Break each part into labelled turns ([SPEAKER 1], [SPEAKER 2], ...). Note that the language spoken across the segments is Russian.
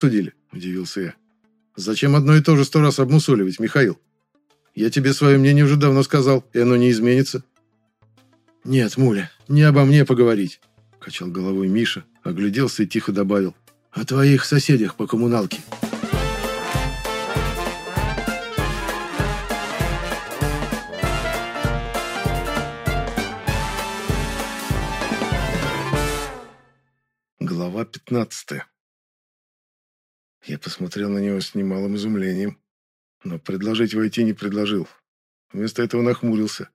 [SPEAKER 1] судили?» – удивился я. «Зачем одно и то же сто раз обмусоливать, Михаил? Я тебе свое мнение уже давно сказал, и оно не изменится». «Нет, Муля, не обо мне поговорить», – качал головой Миша, огляделся и тихо добавил. «О твоих соседях по коммуналке». Глава 15 Я посмотрел на него с немалым изумлением, но предложить войти не предложил. Вместо этого нахмурился.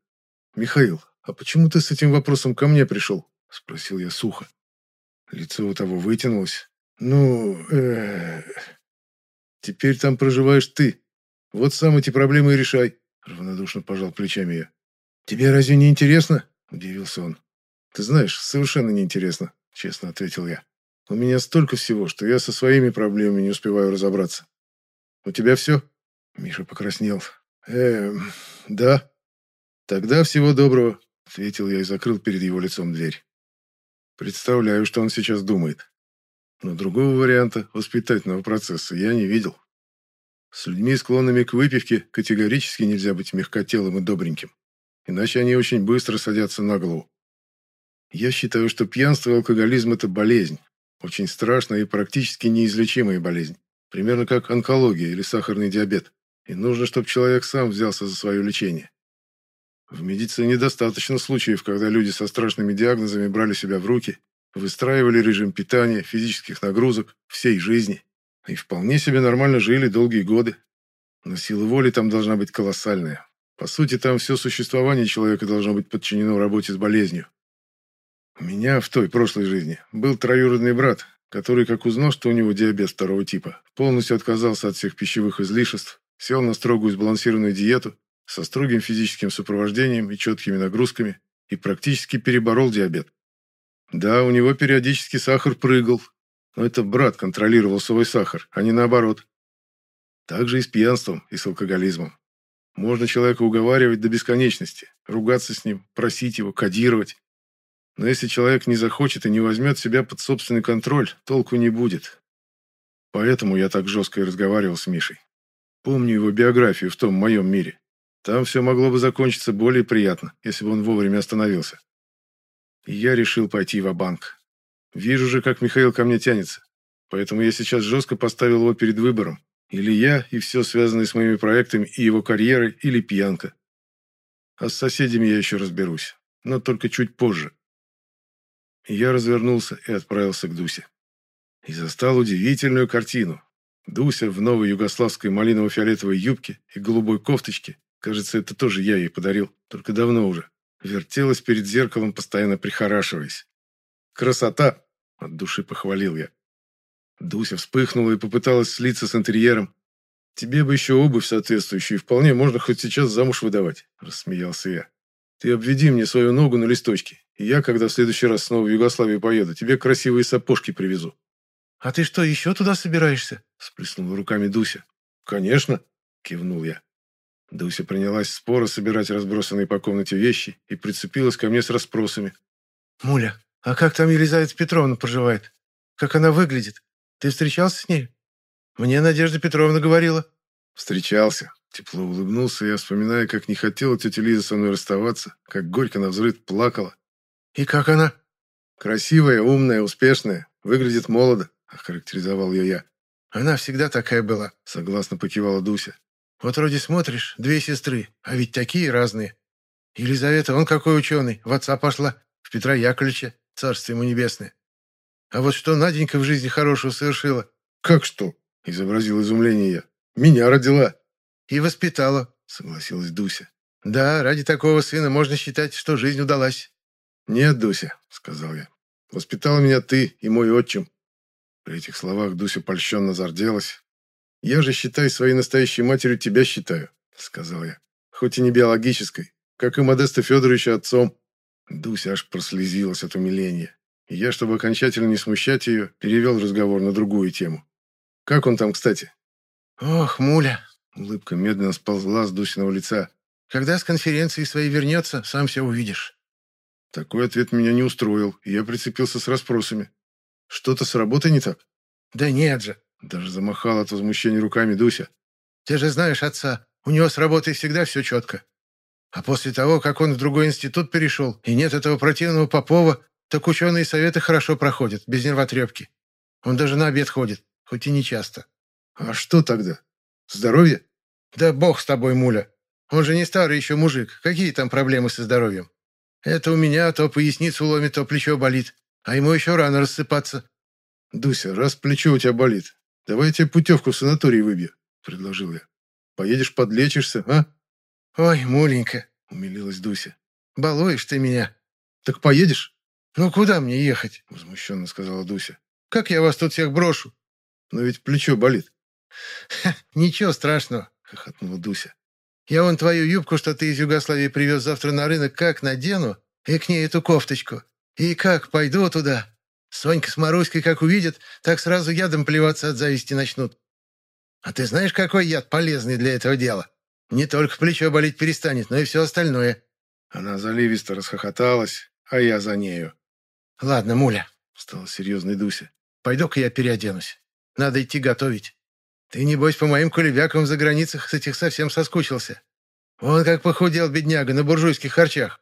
[SPEAKER 1] «Михаил, а почему ты с этим вопросом ко мне пришел?» – спросил я сухо. Лицо у того вытянулось. «Ну, э Теперь там проживаешь ты. Вот сам эти проблемы и решай», – равнодушно пожал плечами я. «Тебе разве не интересно?» – удивился он. «Ты знаешь, совершенно не интересно», – честно ответил я. У меня столько всего, что я со своими проблемами не успеваю разобраться. У тебя все? Миша покраснел. Эм, да. Тогда всего доброго, ответил я и закрыл перед его лицом дверь. Представляю, что он сейчас думает. Но другого варианта воспитательного процесса я не видел. С людьми, склонными к выпивке, категорически нельзя быть мягкотелым и добреньким. Иначе они очень быстро садятся на голову. Я считаю, что пьянство и алкоголизм – это болезнь, очень страшная и практически неизлечимая болезнь. Примерно как онкология или сахарный диабет. И нужно, чтобы человек сам взялся за свое лечение. В медицине достаточно случаев, когда люди со страшными диагнозами брали себя в руки, выстраивали режим питания, физических нагрузок, всей жизни. И вполне себе нормально жили долгие годы. Но сила воли там должна быть колоссальная. По сути, там все существование человека должно быть подчинено работе с болезнью. У меня в той прошлой жизни был троюродный брат, который, как узнал, что у него диабет второго типа, полностью отказался от всех пищевых излишеств, сел на строгую сбалансированную диету со строгим физическим сопровождением и четкими нагрузками и практически переборол диабет. Да, у него периодически сахар прыгал, но это брат контролировал свой сахар, а не наоборот. Так же и с пьянством, и с алкоголизмом. Можно человека уговаривать до бесконечности, ругаться с ним, просить его, кодировать. Но если человек не захочет и не возьмет себя под собственный контроль, толку не будет. Поэтому я так жестко и разговаривал с Мишей. Помню его биографию в том моем мире. Там все могло бы закончиться более приятно, если бы он вовремя остановился. И я решил пойти в банк Вижу же, как Михаил ко мне тянется. Поэтому я сейчас жестко поставил его перед выбором. Или я, и все связанное с моими проектами и его карьерой, или пьянка. А с соседями я еще разберусь, но только чуть позже. Я развернулся и отправился к Дусе. И застал удивительную картину. Дуся в новой югославской малиново-фиолетовой юбке и голубой кофточке, кажется, это тоже я ей подарил, только давно уже, вертелась перед зеркалом, постоянно прихорашиваясь. «Красота!» – от души похвалил я. Дуся вспыхнула и попыталась слиться с интерьером. «Тебе бы еще обувь соответствующую, вполне можно хоть сейчас замуж выдавать», – рассмеялся я. «Ты обведи мне свою ногу на листочке, и я, когда в следующий раз снова в Югославию поеду, тебе красивые сапожки привезу». «А ты что, еще туда собираешься?» – сплеснула руками Дуся. «Конечно», – кивнул я. Дуся принялась споро собирать разбросанные по комнате вещи и прицепилась ко мне с расспросами. «Муля, а как там Елизавета Петровна проживает? Как она выглядит? Ты встречался с ней? Мне Надежда Петровна говорила». «Встречался», Тепло улыбнулся я, вспоминая, как не хотела тетя Лиза со мной расставаться, как горько на взрыв плакала. «И как она?» «Красивая, умная, успешная, выглядит молодо», — охарактеризовал ее я. «Она всегда такая была», — согласно покивала Дуся. «Вот вроде смотришь, две сестры, а ведь такие разные. Елизавета, он какой ученый, в отца пошла, в Петра Яковлевича, царство ему небесное. А вот что Наденька в жизни хорошего совершила?» «Как что?» — изобразил изумление я. «Меня родила». «И воспитала», — согласилась Дуся. «Да, ради такого сына можно считать, что жизнь удалась». «Нет, Дуся», — сказал я. «Воспитала меня ты и мой отчим». При этих словах Дуся польщенно зарделась. «Я же, считай, своей настоящей матерью тебя считаю», — сказал я. «Хоть и не биологической, как и Модеста Федоровича отцом». Дуся аж прослезилась от умиления. И я, чтобы окончательно не смущать ее, перевел разговор на другую тему. «Как он там, кстати?» «Ох, муля, Улыбка медленно сползла с Дусиного лица. «Когда с конференции своей вернется, сам все увидишь». Такой ответ меня не устроил, и я прицепился с расспросами. «Что-то с работой не так?» «Да нет же», Даже замахала от возмущения руками Дуся.
[SPEAKER 2] «Ты же знаешь отца, у него с работой всегда все четко. А после того, как он в другой институт перешел, и нет этого противного Попова, так ученые советы хорошо проходят, без нервотрепки. Он даже на обед ходит, хоть и не часто.
[SPEAKER 1] А что тогда? Здоровье?
[SPEAKER 2] Да бог с тобой, муля. Он же не старый еще мужик. Какие там проблемы со здоровьем? Это у меня то поясницу ломит, то плечо болит. А ему еще рано рассыпаться.
[SPEAKER 1] Дуся, раз плечо у тебя болит, давай я тебе путевку в санаторий выбью, предложил я. Поедешь подлечишься, а?
[SPEAKER 2] Ой, муленька,
[SPEAKER 1] умилилась Дуся.
[SPEAKER 2] Балуешь ты меня.
[SPEAKER 1] Так поедешь?
[SPEAKER 2] Ну куда мне ехать?
[SPEAKER 1] Возмущенно сказала Дуся.
[SPEAKER 2] Как я вас тут всех брошу?
[SPEAKER 1] Но ведь плечо болит.
[SPEAKER 2] Ничего страшного,
[SPEAKER 1] хохотнула Дуся.
[SPEAKER 2] Я вон твою юбку, что ты из Югославии привез завтра на рынок, как надену, и к ней эту кофточку. И как пойду туда. Сонька с Маруськой как увидят, так сразу ядом плеваться от зависти начнут. А ты знаешь, какой яд полезный для этого дела? Не только плечо болеть перестанет, но и все остальное.
[SPEAKER 1] Она заливисто расхохоталась, а я за нею.
[SPEAKER 2] Ладно, муля,
[SPEAKER 1] стала серьезной Дуся.
[SPEAKER 2] Пойду-ка я переоденусь. Надо идти готовить. Ты, небось, по моим кулебякам за границах с этих совсем соскучился. Он как похудел, бедняга, на буржуйских харчах.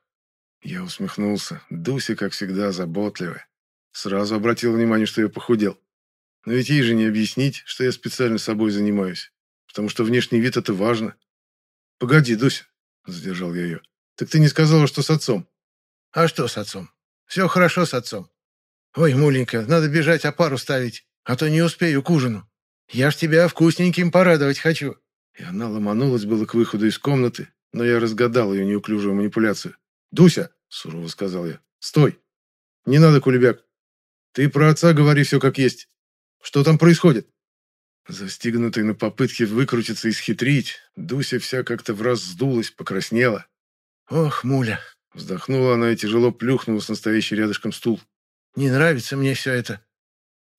[SPEAKER 1] Я усмехнулся. Дуся, как всегда, заботливая. Сразу обратил внимание, что я похудел. Но ведь ей же не объяснить, что я специально собой занимаюсь. Потому что внешний вид – это важно. «Погоди, Дуся», – задержал я ее. «Так ты не сказала, что с отцом?»
[SPEAKER 2] «А что с отцом? Все хорошо с отцом. Ой, муленька, надо бежать опару ставить, а то не успею к ужину». Я ж тебя вкусненьким порадовать хочу».
[SPEAKER 1] И она ломанулась было к выходу из комнаты, но я разгадал ее неуклюжую манипуляцию. «Дуся!» — сурово сказал я. «Стой! Не надо, кулебяк! Ты про отца говори все как есть. Что там происходит?» Застигнутый на попытке выкрутиться и схитрить, Дуся вся как-то в раз сдулась, покраснела.
[SPEAKER 2] «Ох, муля!»
[SPEAKER 1] — вздохнула она и тяжело плюхнулась на стоящий рядышком стул.
[SPEAKER 2] «Не нравится мне все это».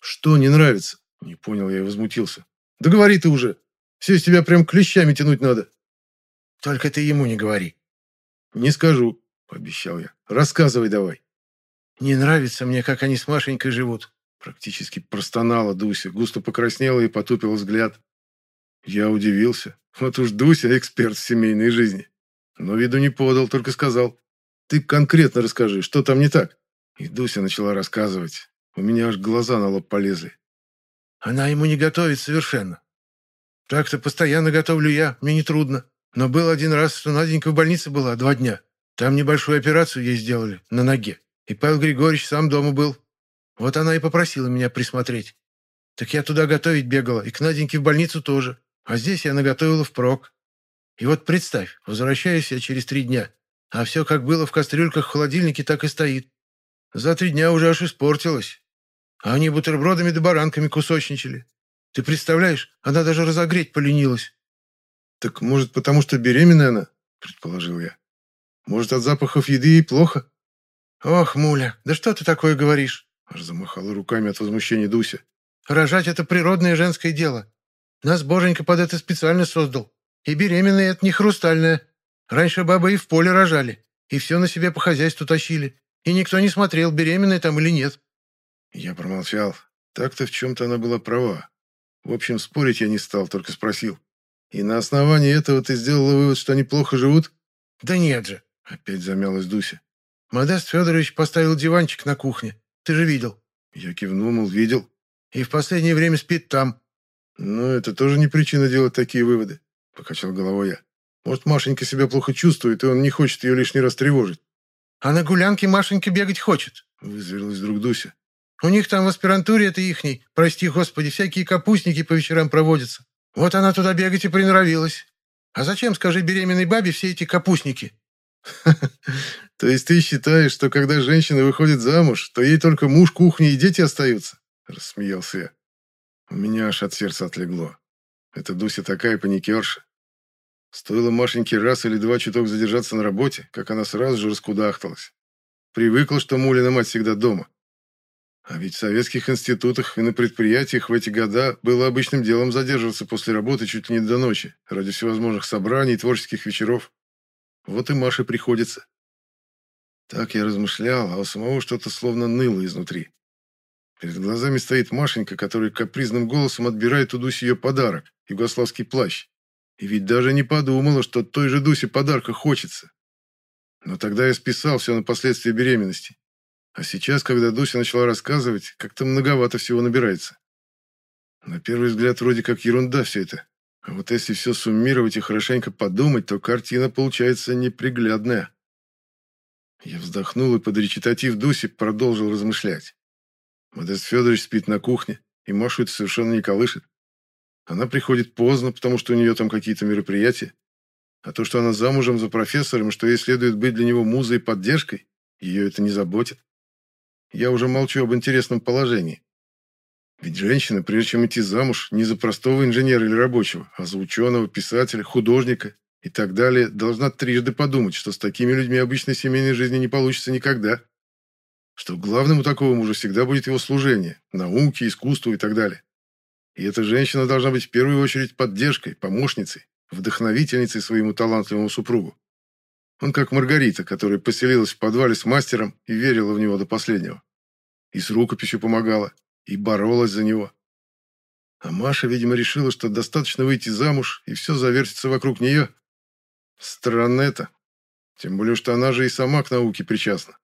[SPEAKER 1] «Что не нравится?» Не понял я и возмутился. Да говори ты уже. Все из тебя прям клещами тянуть надо.
[SPEAKER 2] Только ты ему не говори.
[SPEAKER 1] Не скажу, пообещал я. Рассказывай давай.
[SPEAKER 2] Не нравится мне, как они с Машенькой живут.
[SPEAKER 1] Практически простонала Дуся, густо покраснела и потупила взгляд. Я удивился. Вот уж Дуся эксперт в семейной жизни. Но виду не подал, только сказал. Ты конкретно расскажи, что там не так? И Дуся начала рассказывать. У меня аж глаза на лоб полезли.
[SPEAKER 2] Она ему не готовит совершенно. Так-то постоянно готовлю я, мне не трудно. Но был один раз, что Наденька в больнице была два дня. Там небольшую операцию ей сделали, на ноге. И Павел Григорьевич сам дома был. Вот она и попросила меня присмотреть. Так я туда готовить бегала, и к Наденьке в больницу тоже. А здесь я наготовила впрок. И вот представь, возвращаюсь я через три дня, а все как было в кастрюльках в холодильнике, так и стоит. За три дня уже аж испортилось. А они бутербродами да баранками кусочничали. Ты представляешь, она даже разогреть поленилась.
[SPEAKER 1] Так может, потому что беременная она, предположил я. Может, от запахов еды ей плохо?
[SPEAKER 2] Ох, муля, да что ты такое говоришь?
[SPEAKER 1] Аж замахала руками от возмущения Дуся.
[SPEAKER 2] Рожать — это природное женское дело. Нас Боженька под это специально создал. И беременная — это не хрустальная. Раньше бабы и в поле рожали, и все на себе по хозяйству тащили. И никто не смотрел, беременная там или нет.
[SPEAKER 1] Я промолчал. Так-то в чем-то она была права. В общем, спорить я не стал, только спросил. И на основании этого ты сделала вывод, что они плохо живут?
[SPEAKER 2] Да нет же.
[SPEAKER 1] Опять замялась Дуся.
[SPEAKER 2] Модест Федорович поставил диванчик на кухне. Ты же видел.
[SPEAKER 1] Я кивнул, мол, видел.
[SPEAKER 2] И в последнее время спит там.
[SPEAKER 1] Ну, это тоже не причина делать такие выводы. Покачал головой я. Может, Машенька себя плохо чувствует, и он не хочет ее лишний раз тревожить.
[SPEAKER 2] А на гулянке Машенька бегать хочет.
[SPEAKER 1] Вызверилась вдруг Дуся.
[SPEAKER 2] У них там в аспирантуре это ихней, прости господи, всякие капустники по вечерам проводятся. Вот она туда бегать и приноровилась. А зачем, скажи, беременной бабе все эти капустники?
[SPEAKER 1] То есть ты считаешь, что когда женщина выходит замуж, то ей только муж, кухня и дети остаются? Рассмеялся я. У меня аж от сердца отлегло. Это Дуся такая паникерша. Стоило Машеньке раз или два чуток задержаться на работе, как она сразу же раскудахталась. Привыкла, что Мулина мать всегда дома. А ведь в советских институтах и на предприятиях в эти года было обычным делом задерживаться после работы чуть ли не до ночи, ради всевозможных собраний творческих вечеров. Вот и Маше приходится. Так я размышлял, а у самого что-то словно ныло изнутри. Перед глазами стоит Машенька, которая капризным голосом отбирает у Дуси ее подарок – югославский плащ. И ведь даже не подумала, что той же Дусе подарка хочется. Но тогда я списал все на последствия беременности. А сейчас, когда Дуся начала рассказывать, как-то многовато всего набирается. На первый взгляд вроде как ерунда все это. А вот если все суммировать и хорошенько подумать, то картина получается неприглядная. Я вздохнул и под речитатив Дуси продолжил размышлять. Модест Федорович спит на кухне, и Машу это совершенно не колышет. Она приходит поздно, потому что у нее там какие-то мероприятия. А то, что она замужем за профессором, что ей следует быть для него музой и поддержкой, ее это не заботит. Я уже молчу об интересном положении. Ведь женщина, прежде чем идти замуж, не за простого инженера или рабочего, а за ученого, писателя, художника и так далее, должна трижды подумать, что с такими людьми обычной семейной жизни не получится никогда. Что главным у такого мужа всегда будет его служение, науке, искусству и так далее. И эта женщина должна быть в первую очередь поддержкой, помощницей, вдохновительницей своему талантливому супругу. Он как Маргарита, которая поселилась в подвале с мастером и верила в него до последнего. И с рукописью помогала, и боролась за него. А Маша, видимо, решила, что достаточно выйти замуж, и все завертится вокруг нее. Странно это. Тем более, что она же и сама к науке причастна.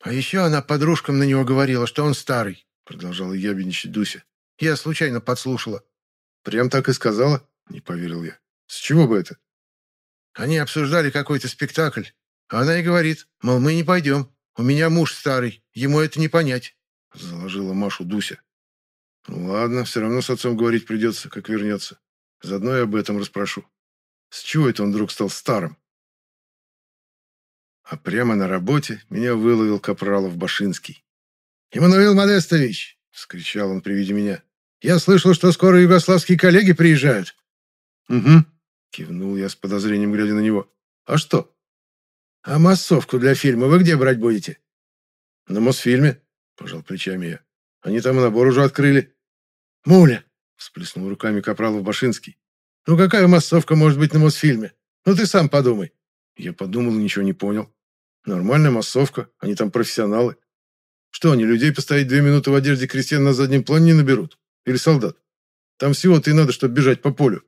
[SPEAKER 2] «А еще она подружкам на него говорила, что он старый», — продолжала ябедничать Дуся. «Я случайно подслушала».
[SPEAKER 1] «Прям так и сказала?» — не поверил я. «С чего бы это?»
[SPEAKER 2] Они обсуждали какой-то спектакль. А она и говорит, мол, мы не пойдем. У меня муж старый, ему это не понять.
[SPEAKER 1] Заложила Машу Дуся. Ну ладно, все равно с отцом говорить придется, как вернется. Заодно и об этом расспрошу. С чего это он вдруг стал старым? А прямо на работе меня выловил Капралов Башинский.
[SPEAKER 2] «Иммануил Модестович!» — вскричал он при виде меня. «Я слышал, что скоро югославские коллеги приезжают».
[SPEAKER 1] «Угу», — кивнул я с подозрением, глядя на него. «А что?»
[SPEAKER 2] «А массовку для фильма вы где брать будете?»
[SPEAKER 1] «На Мосфильме», — пожал плечами я. «Они там набор уже открыли».
[SPEAKER 2] «Муля!»
[SPEAKER 1] — всплеснул руками Капралов Башинский.
[SPEAKER 2] «Ну какая массовка может быть на Мосфильме? Ну ты сам подумай».
[SPEAKER 1] Я подумал и ничего не понял. Нормальная массовка, они там профессионалы. Что, они людей поставить две минуты в одежде крестьян на заднем плане не наберут? Или солдат? Там всего-то и надо, чтобы бежать по полю.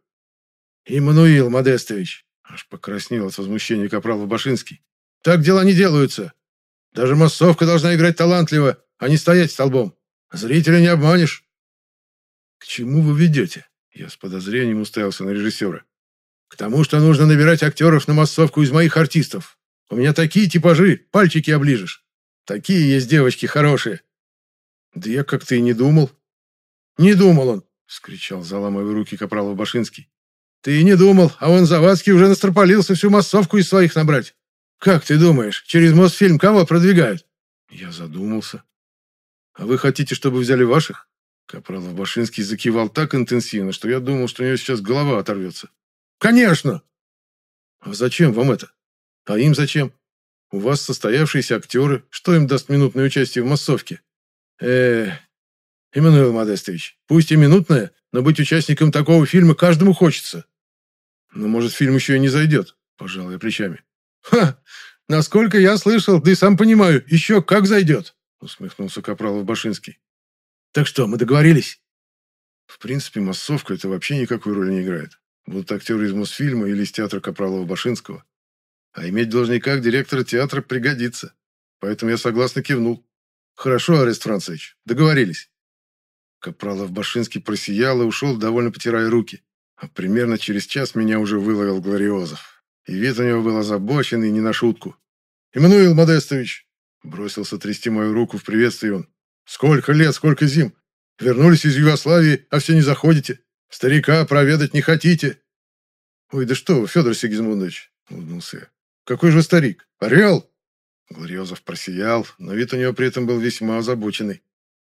[SPEAKER 2] Иммануил Модестович,
[SPEAKER 1] аж покраснел от возмущения Капралов Башинский.
[SPEAKER 2] Так дела не делаются. Даже массовка должна играть талантливо, а не стоять столбом. Зрителя не обманешь.
[SPEAKER 1] К чему вы ведете? Я с подозрением уставился на режиссера.
[SPEAKER 2] К тому, что нужно набирать актеров на массовку из моих артистов. У меня такие типажи, пальчики оближешь. Такие есть девочки хорошие.
[SPEAKER 1] Да я как-то и не думал.
[SPEAKER 2] Не думал он,
[SPEAKER 1] вскричал, заламывая руки Капралов Башинский.
[SPEAKER 2] Ты и не думал, а он Завадский уже настропалился всю массовку из своих набрать. Как ты думаешь, через Мосфильм кого продвигают?
[SPEAKER 1] Я задумался. А вы хотите, чтобы взяли ваших? Капралов Башинский закивал так интенсивно, что я думал, что у него сейчас голова оторвется.
[SPEAKER 2] Конечно!
[SPEAKER 1] А зачем вам это? А им зачем? У вас состоявшиеся актеры, что им даст минутное участие в массовке?
[SPEAKER 2] э Эммануил Модестович, пусть и минутное, но быть участником такого фильма каждому хочется.
[SPEAKER 1] Но, может, фильм еще и не зайдет, пожал я плечами.
[SPEAKER 2] Ха! Насколько я слышал, да и сам понимаю, еще как зайдет, усмехнулся Капралов Башинский. Так что, мы договорились?
[SPEAKER 1] В принципе, массовка это вообще никакой роли не играет. Будут актеры из Мосфильма или из театра Капралова-Башинского. А иметь должника директора театра пригодится. Поэтому я согласно кивнул. Хорошо, Арест Францевич, договорились. Капралов-Башинский просиял и ушел, довольно потирая руки. А примерно через час меня уже выловил Глориозов. И вид у него был озабоченный не на шутку. «Эммануил Модестович!» Бросился трясти мою руку в приветствии он. «Сколько лет, сколько зим! Вернулись из Югославии, а все не заходите. Старика проведать не хотите!» «Ой, да что вы, Федор Сигизмундович!» — улыбнулся я. «Какой же вы старик? Орел!» Глориозов просиял, но вид у него при этом был весьма озабоченный.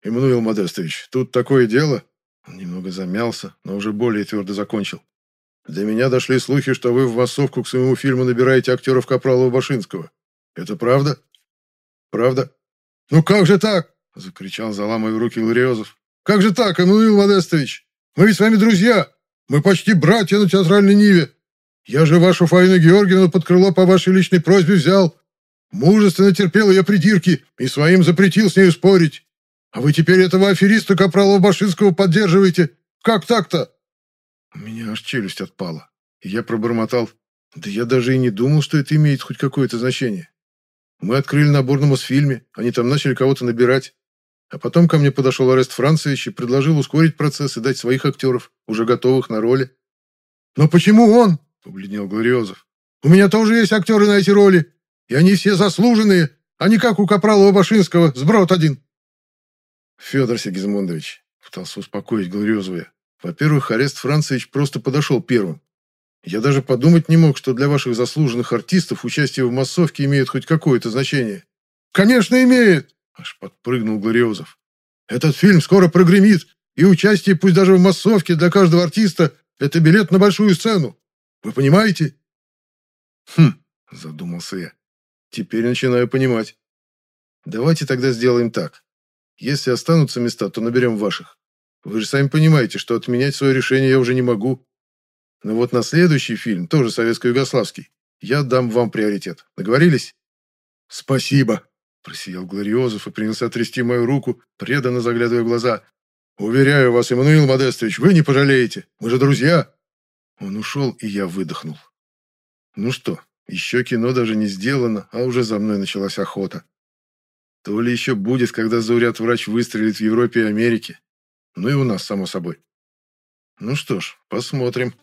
[SPEAKER 1] «Эммануил Модестович, тут такое дело...» Он немного замялся, но уже более твердо закончил. «До меня дошли слухи, что вы в массовку к своему фильму набираете актеров Капралова-Башинского. Это правда?» «Правда?» «Ну как же так?» — закричал, заламывая руки Глориозов. «Как же так, Эммануил Модестович? Мы ведь с вами друзья. Мы почти братья на театральной ниве. Я же вашу Фаину Георгиевну под крыло по вашей личной просьбе взял. Мужественно терпел ее придирки и своим запретил с нею спорить. А вы теперь этого афериста Капралова-Башинского поддерживаете? Как так-то?» У меня аж челюсть отпала. И я пробормотал. «Да я даже и не думал, что это имеет хоть какое-то значение. Мы открыли набор на Мосфильме, они там начали кого-то набирать. А потом ко мне подошел Арест Францевич и предложил ускорить процесс и дать своих актеров, уже готовых на роли. «Но почему он?» – побледнел Глориозов. «У меня тоже есть актеры на эти роли, и они все заслуженные, а не как у Капралова-Башинского, сброд один». «Федор Сигизмундович», – пытался успокоить Глориозова. «Во-первых, Арест Францевич просто подошел первым. Я даже подумать не мог, что для ваших заслуженных артистов участие в массовке имеет хоть какое-то значение». «Конечно, имеет!» Аж подпрыгнул Глориозов. «Этот фильм скоро прогремит, и участие, пусть даже в массовке, для каждого артиста – это билет на большую сцену. Вы понимаете?» «Хм», – задумался я. «Теперь начинаю понимать. Давайте тогда сделаем так. Если останутся места, то наберем ваших. Вы же сами понимаете, что отменять свое решение я уже не могу. Но вот на следующий фильм, тоже советско-югославский, я дам вам приоритет. Договорились?» «Спасибо», Просиял Глориозов и принялся трясти мою руку, преданно заглядывая в глаза. «Уверяю вас, Эммануил Модестович, вы не пожалеете. Мы же друзья!» Он ушел, и я выдохнул. Ну что, еще кино даже не сделано, а уже за мной началась охота. То ли еще будет, когда зауряд-врач выстрелит в Европе и Америке. Ну и у нас, само собой. Ну что ж, посмотрим.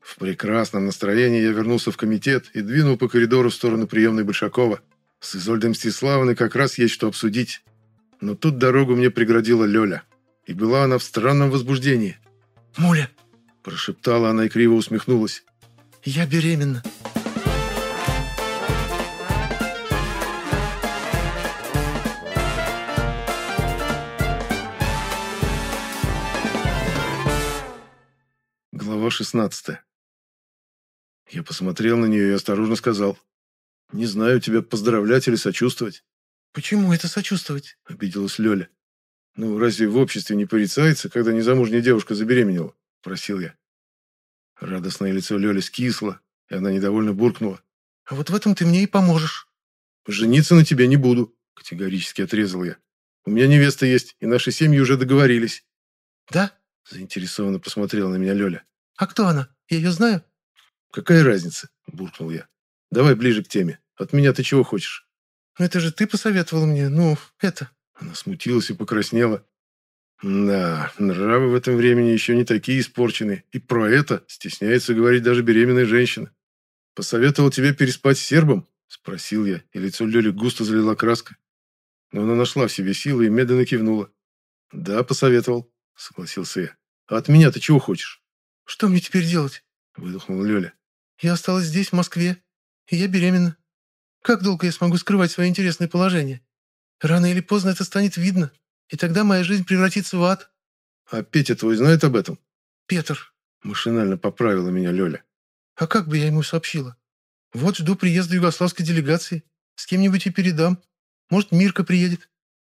[SPEAKER 1] В прекрасном настроении я вернулся в комитет и двинул по коридору в сторону приемной Большакова. С Изольдой Мстиславовной как раз есть что обсудить. Но тут дорогу мне преградила Лёля. И была она в странном возбуждении.
[SPEAKER 2] «Муля!»
[SPEAKER 1] – прошептала она и криво усмехнулась.
[SPEAKER 2] «Я беременна!»
[SPEAKER 1] Глава 16 Я посмотрел на нее и осторожно сказал. Не знаю, тебя поздравлять или сочувствовать.
[SPEAKER 2] Почему это сочувствовать?
[SPEAKER 1] Обиделась Лёля. Ну, разве в обществе не порицается, когда незамужняя девушка забеременела? Просил я. Радостное лицо Лёли скисло, и она недовольно буркнула.
[SPEAKER 2] А вот в этом ты мне и поможешь.
[SPEAKER 1] Жениться на тебе не буду, категорически отрезал я. У меня невеста есть, и наши семьи уже договорились.
[SPEAKER 2] Да?
[SPEAKER 1] Заинтересованно посмотрела на меня Лёля.
[SPEAKER 2] А кто она? Я ее знаю?
[SPEAKER 1] Какая разница? Буркнул я. Давай ближе к теме. От меня ты чего хочешь?»
[SPEAKER 2] «Ну это же ты посоветовал мне, ну, это...»
[SPEAKER 1] Она смутилась и покраснела. Да, нравы в этом времени еще не такие испорчены, и про это стесняется говорить даже беременная женщина. «Посоветовал тебе переспать с сербом?» – спросил я, и лицо Лёли густо залила краска. Но она нашла в себе силы и медленно кивнула. «Да, посоветовал», – согласился я. «А от меня ты чего хочешь?»
[SPEAKER 2] «Что мне теперь делать?»
[SPEAKER 1] – выдохнула Лёля.
[SPEAKER 2] «Я осталась здесь, в Москве, и я беременна. Как долго я смогу скрывать свое интересное положение? Рано или поздно это станет видно, и тогда моя жизнь превратится в ад.
[SPEAKER 1] А Петя твой знает об этом?
[SPEAKER 2] Петр.
[SPEAKER 1] Машинально поправила меня Лёля.
[SPEAKER 2] А как бы я ему сообщила? Вот жду приезда югославской делегации. С кем-нибудь и передам. Может, Мирка приедет.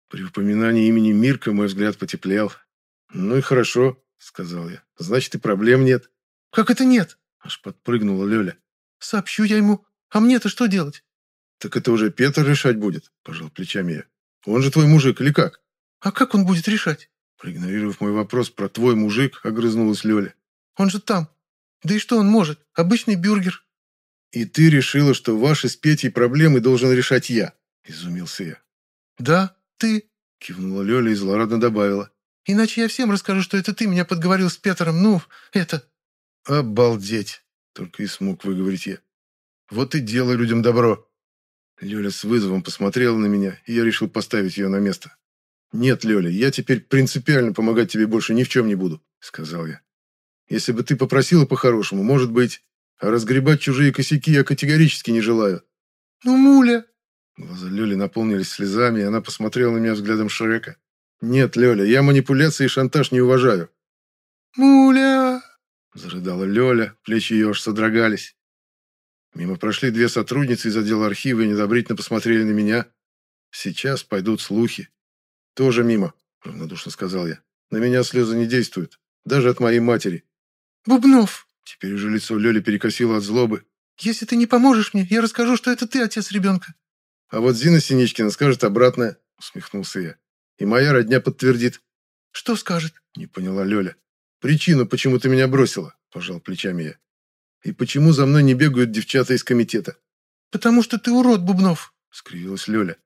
[SPEAKER 1] При упоминании имени Мирка мой взгляд потеплел. «Ну и хорошо», — сказал я. «Значит, и проблем нет».
[SPEAKER 2] «Как это нет?»
[SPEAKER 1] — аж подпрыгнула Лёля.
[SPEAKER 2] «Сообщу я ему. А мне-то что делать?»
[SPEAKER 1] «Так это уже Петр решать будет», – пожал плечами я. «Он же твой мужик, или как?»
[SPEAKER 2] «А как он будет решать?»
[SPEAKER 1] Проигнорировав мой вопрос про «твой мужик», огрызнулась Лёля.
[SPEAKER 2] «Он же там. Да и что он может? Обычный бюргер».
[SPEAKER 1] «И ты решила, что ваши с Петей проблемы должен решать я?» – изумился я.
[SPEAKER 2] «Да, ты», –
[SPEAKER 1] кивнула Лёля и злорадно добавила.
[SPEAKER 2] «Иначе я всем расскажу, что это ты меня подговорил с Петром. Ну, это...»
[SPEAKER 1] «Обалдеть!» – только и смог выговорить я. Вот и делай людям добро. Лёля с вызовом посмотрела на меня, и я решил поставить ее на место. «Нет, Лёля, я теперь принципиально помогать тебе больше ни в чем не буду», — сказал я. «Если бы ты попросила по-хорошему, может быть, а разгребать чужие косяки я категорически не желаю».
[SPEAKER 2] «Ну, муля!»
[SPEAKER 1] Глаза Лёли наполнились слезами, и она посмотрела на меня взглядом Шрека. «Нет, Лёля, я манипуляции и шантаж не уважаю».
[SPEAKER 2] «Муля!»
[SPEAKER 1] — зарыдала Лёля, плечи её аж содрогались. Мимо прошли две сотрудницы из отдела архива и недобрительно посмотрели на меня. Сейчас пойдут слухи. Тоже мимо, равнодушно сказал я. На меня слезы не действуют, даже от моей матери.
[SPEAKER 2] Бубнов!
[SPEAKER 1] Теперь уже лицо Лёли перекосило от злобы.
[SPEAKER 2] Если ты не поможешь мне, я расскажу, что это ты отец ребенка.
[SPEAKER 1] А вот Зина Синичкина скажет обратное, усмехнулся я. И моя родня подтвердит.
[SPEAKER 2] Что скажет?
[SPEAKER 1] Не поняла Лёля. Причину, почему ты меня бросила, пожал плечами я. И почему за мной не бегают девчата из комитета?
[SPEAKER 2] Потому что ты урод, Бубнов,
[SPEAKER 1] скривилась Лёля.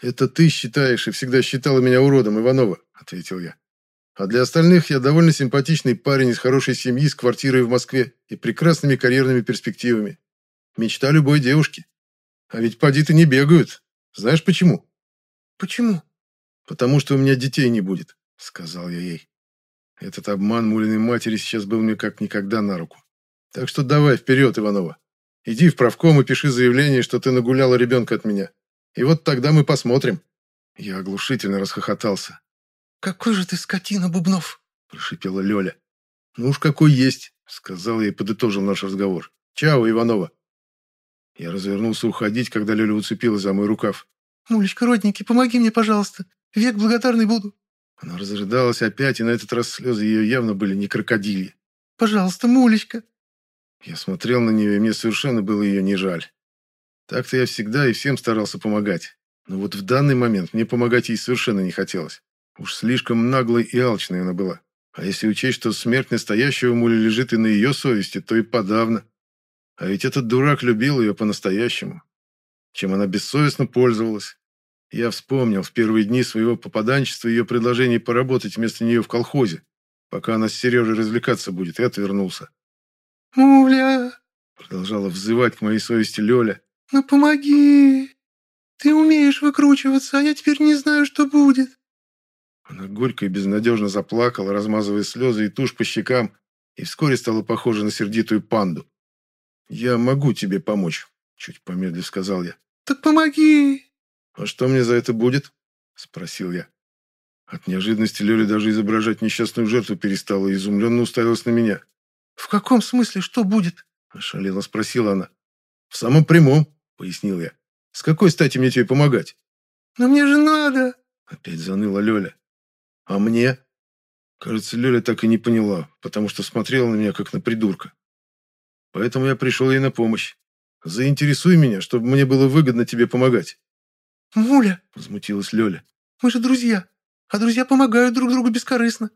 [SPEAKER 1] Это ты считаешь и всегда считала меня уродом, Иванова, ответил я. А для остальных я довольно симпатичный парень из хорошей семьи с квартирой в Москве и прекрасными карьерными перспективами. Мечта любой девушки. А ведь поди-то не бегают. Знаешь почему?
[SPEAKER 2] Почему?
[SPEAKER 1] Потому что у меня детей не будет, сказал я ей. Этот обман Мулиной матери сейчас был мне как никогда на руку. Так что давай вперед, Иванова. Иди в правком и пиши заявление, что ты нагуляла ребенка от меня. И вот тогда мы посмотрим. Я оглушительно расхохотался.
[SPEAKER 2] «Какой же ты скотина, Бубнов!»
[SPEAKER 1] – прошипела Лёля. «Ну уж какой есть!» – сказал я и подытожил наш разговор. «Чао, Иванова!» Я развернулся уходить, когда Лёля уцепилась за мой рукав.
[SPEAKER 2] «Мулечка, родненький, помоги мне, пожалуйста. Век благодарный буду».
[SPEAKER 1] Она разрыдалась опять, и на этот раз слезы ее явно были не крокодильи.
[SPEAKER 2] «Пожалуйста, Мулечка!»
[SPEAKER 1] Я смотрел на нее, и мне совершенно было ее не жаль. Так-то я всегда и всем старался помогать. Но вот в данный момент мне помогать ей совершенно не хотелось. Уж слишком наглой и алчной она была. А если учесть, что смерть настоящего мули лежит и на ее совести, то и подавно. А ведь этот дурак любил ее по-настоящему. Чем она бессовестно пользовалась. Я вспомнил в первые дни своего попаданчества ее предложение поработать вместо нее в колхозе, пока она с Сережей развлекаться будет, и отвернулся.
[SPEAKER 2] «Муля!»
[SPEAKER 1] — продолжала взывать к моей совести Лёля.
[SPEAKER 2] «Ну помоги! Ты умеешь выкручиваться, а я теперь не знаю, что будет.
[SPEAKER 1] Она горько и безнадежно заплакала, размазывая слезы и тушь по щекам, и вскоре стала похожа на сердитую панду. «Я могу тебе помочь», — чуть помедлив сказал я.
[SPEAKER 2] «Так помоги!»
[SPEAKER 1] «А что мне за это будет?» — спросил я. От неожиданности Лёля даже изображать несчастную жертву перестала и изумленно уставилась на меня.
[SPEAKER 2] «В каком смысле что будет?»
[SPEAKER 1] — ошалела спросила она. «В самом прямом», — пояснил я. «С какой стати мне тебе помогать?»
[SPEAKER 2] «Но мне же надо!»
[SPEAKER 1] — опять заныла Лёля. А мне? Кажется, Лёля так и не поняла, потому что смотрела на меня, как на придурка. Поэтому я пришел ей на помощь. Заинтересуй меня, чтобы мне было выгодно тебе помогать.
[SPEAKER 2] «Муля!»
[SPEAKER 1] — возмутилась Лёля.
[SPEAKER 2] «Мы же друзья, а друзья помогают друг другу бескорыстно».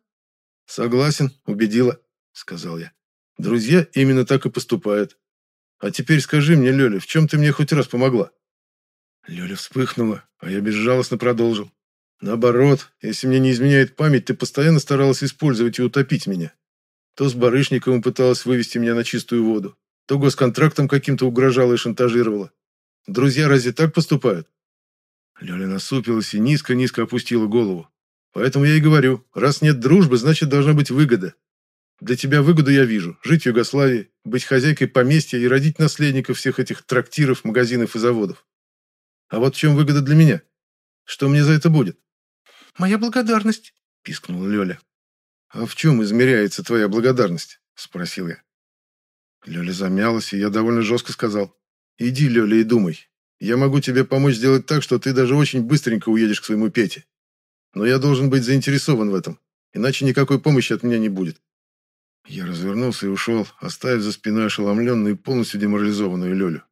[SPEAKER 1] «Согласен, убедила», — сказал я. «Друзья именно так и поступают. А теперь скажи мне, Лёля, в чем ты мне хоть раз помогла?» Лёля вспыхнула, а я безжалостно продолжил. Наоборот, если мне не изменяет память, ты постоянно старалась использовать и утопить меня. То с барышником пыталась вывести меня на чистую воду, то госконтрактом каким-то угрожала и шантажировала. Друзья разве так поступают? Лёля насупилась и низко-низко опустила голову. Поэтому я и говорю, раз нет дружбы, значит должна быть выгода. Для тебя выгоду я вижу. Жить в Югославии, быть хозяйкой поместья и родить наследников всех этих трактиров, магазинов и заводов. А вот в чем выгода для меня? Что мне за это будет?
[SPEAKER 2] «Моя благодарность», —
[SPEAKER 1] пискнула Лёля. «А в чем измеряется твоя благодарность?» — спросил я. Лёля замялась, и я довольно жестко сказал. «Иди, Лёля, и думай. Я могу тебе помочь сделать так, что ты даже очень быстренько уедешь к своему Пете. Но я должен быть заинтересован в этом, иначе никакой помощи от меня не будет». Я развернулся и ушел, оставив за спиной ошеломленную и полностью деморализованную Лёлю.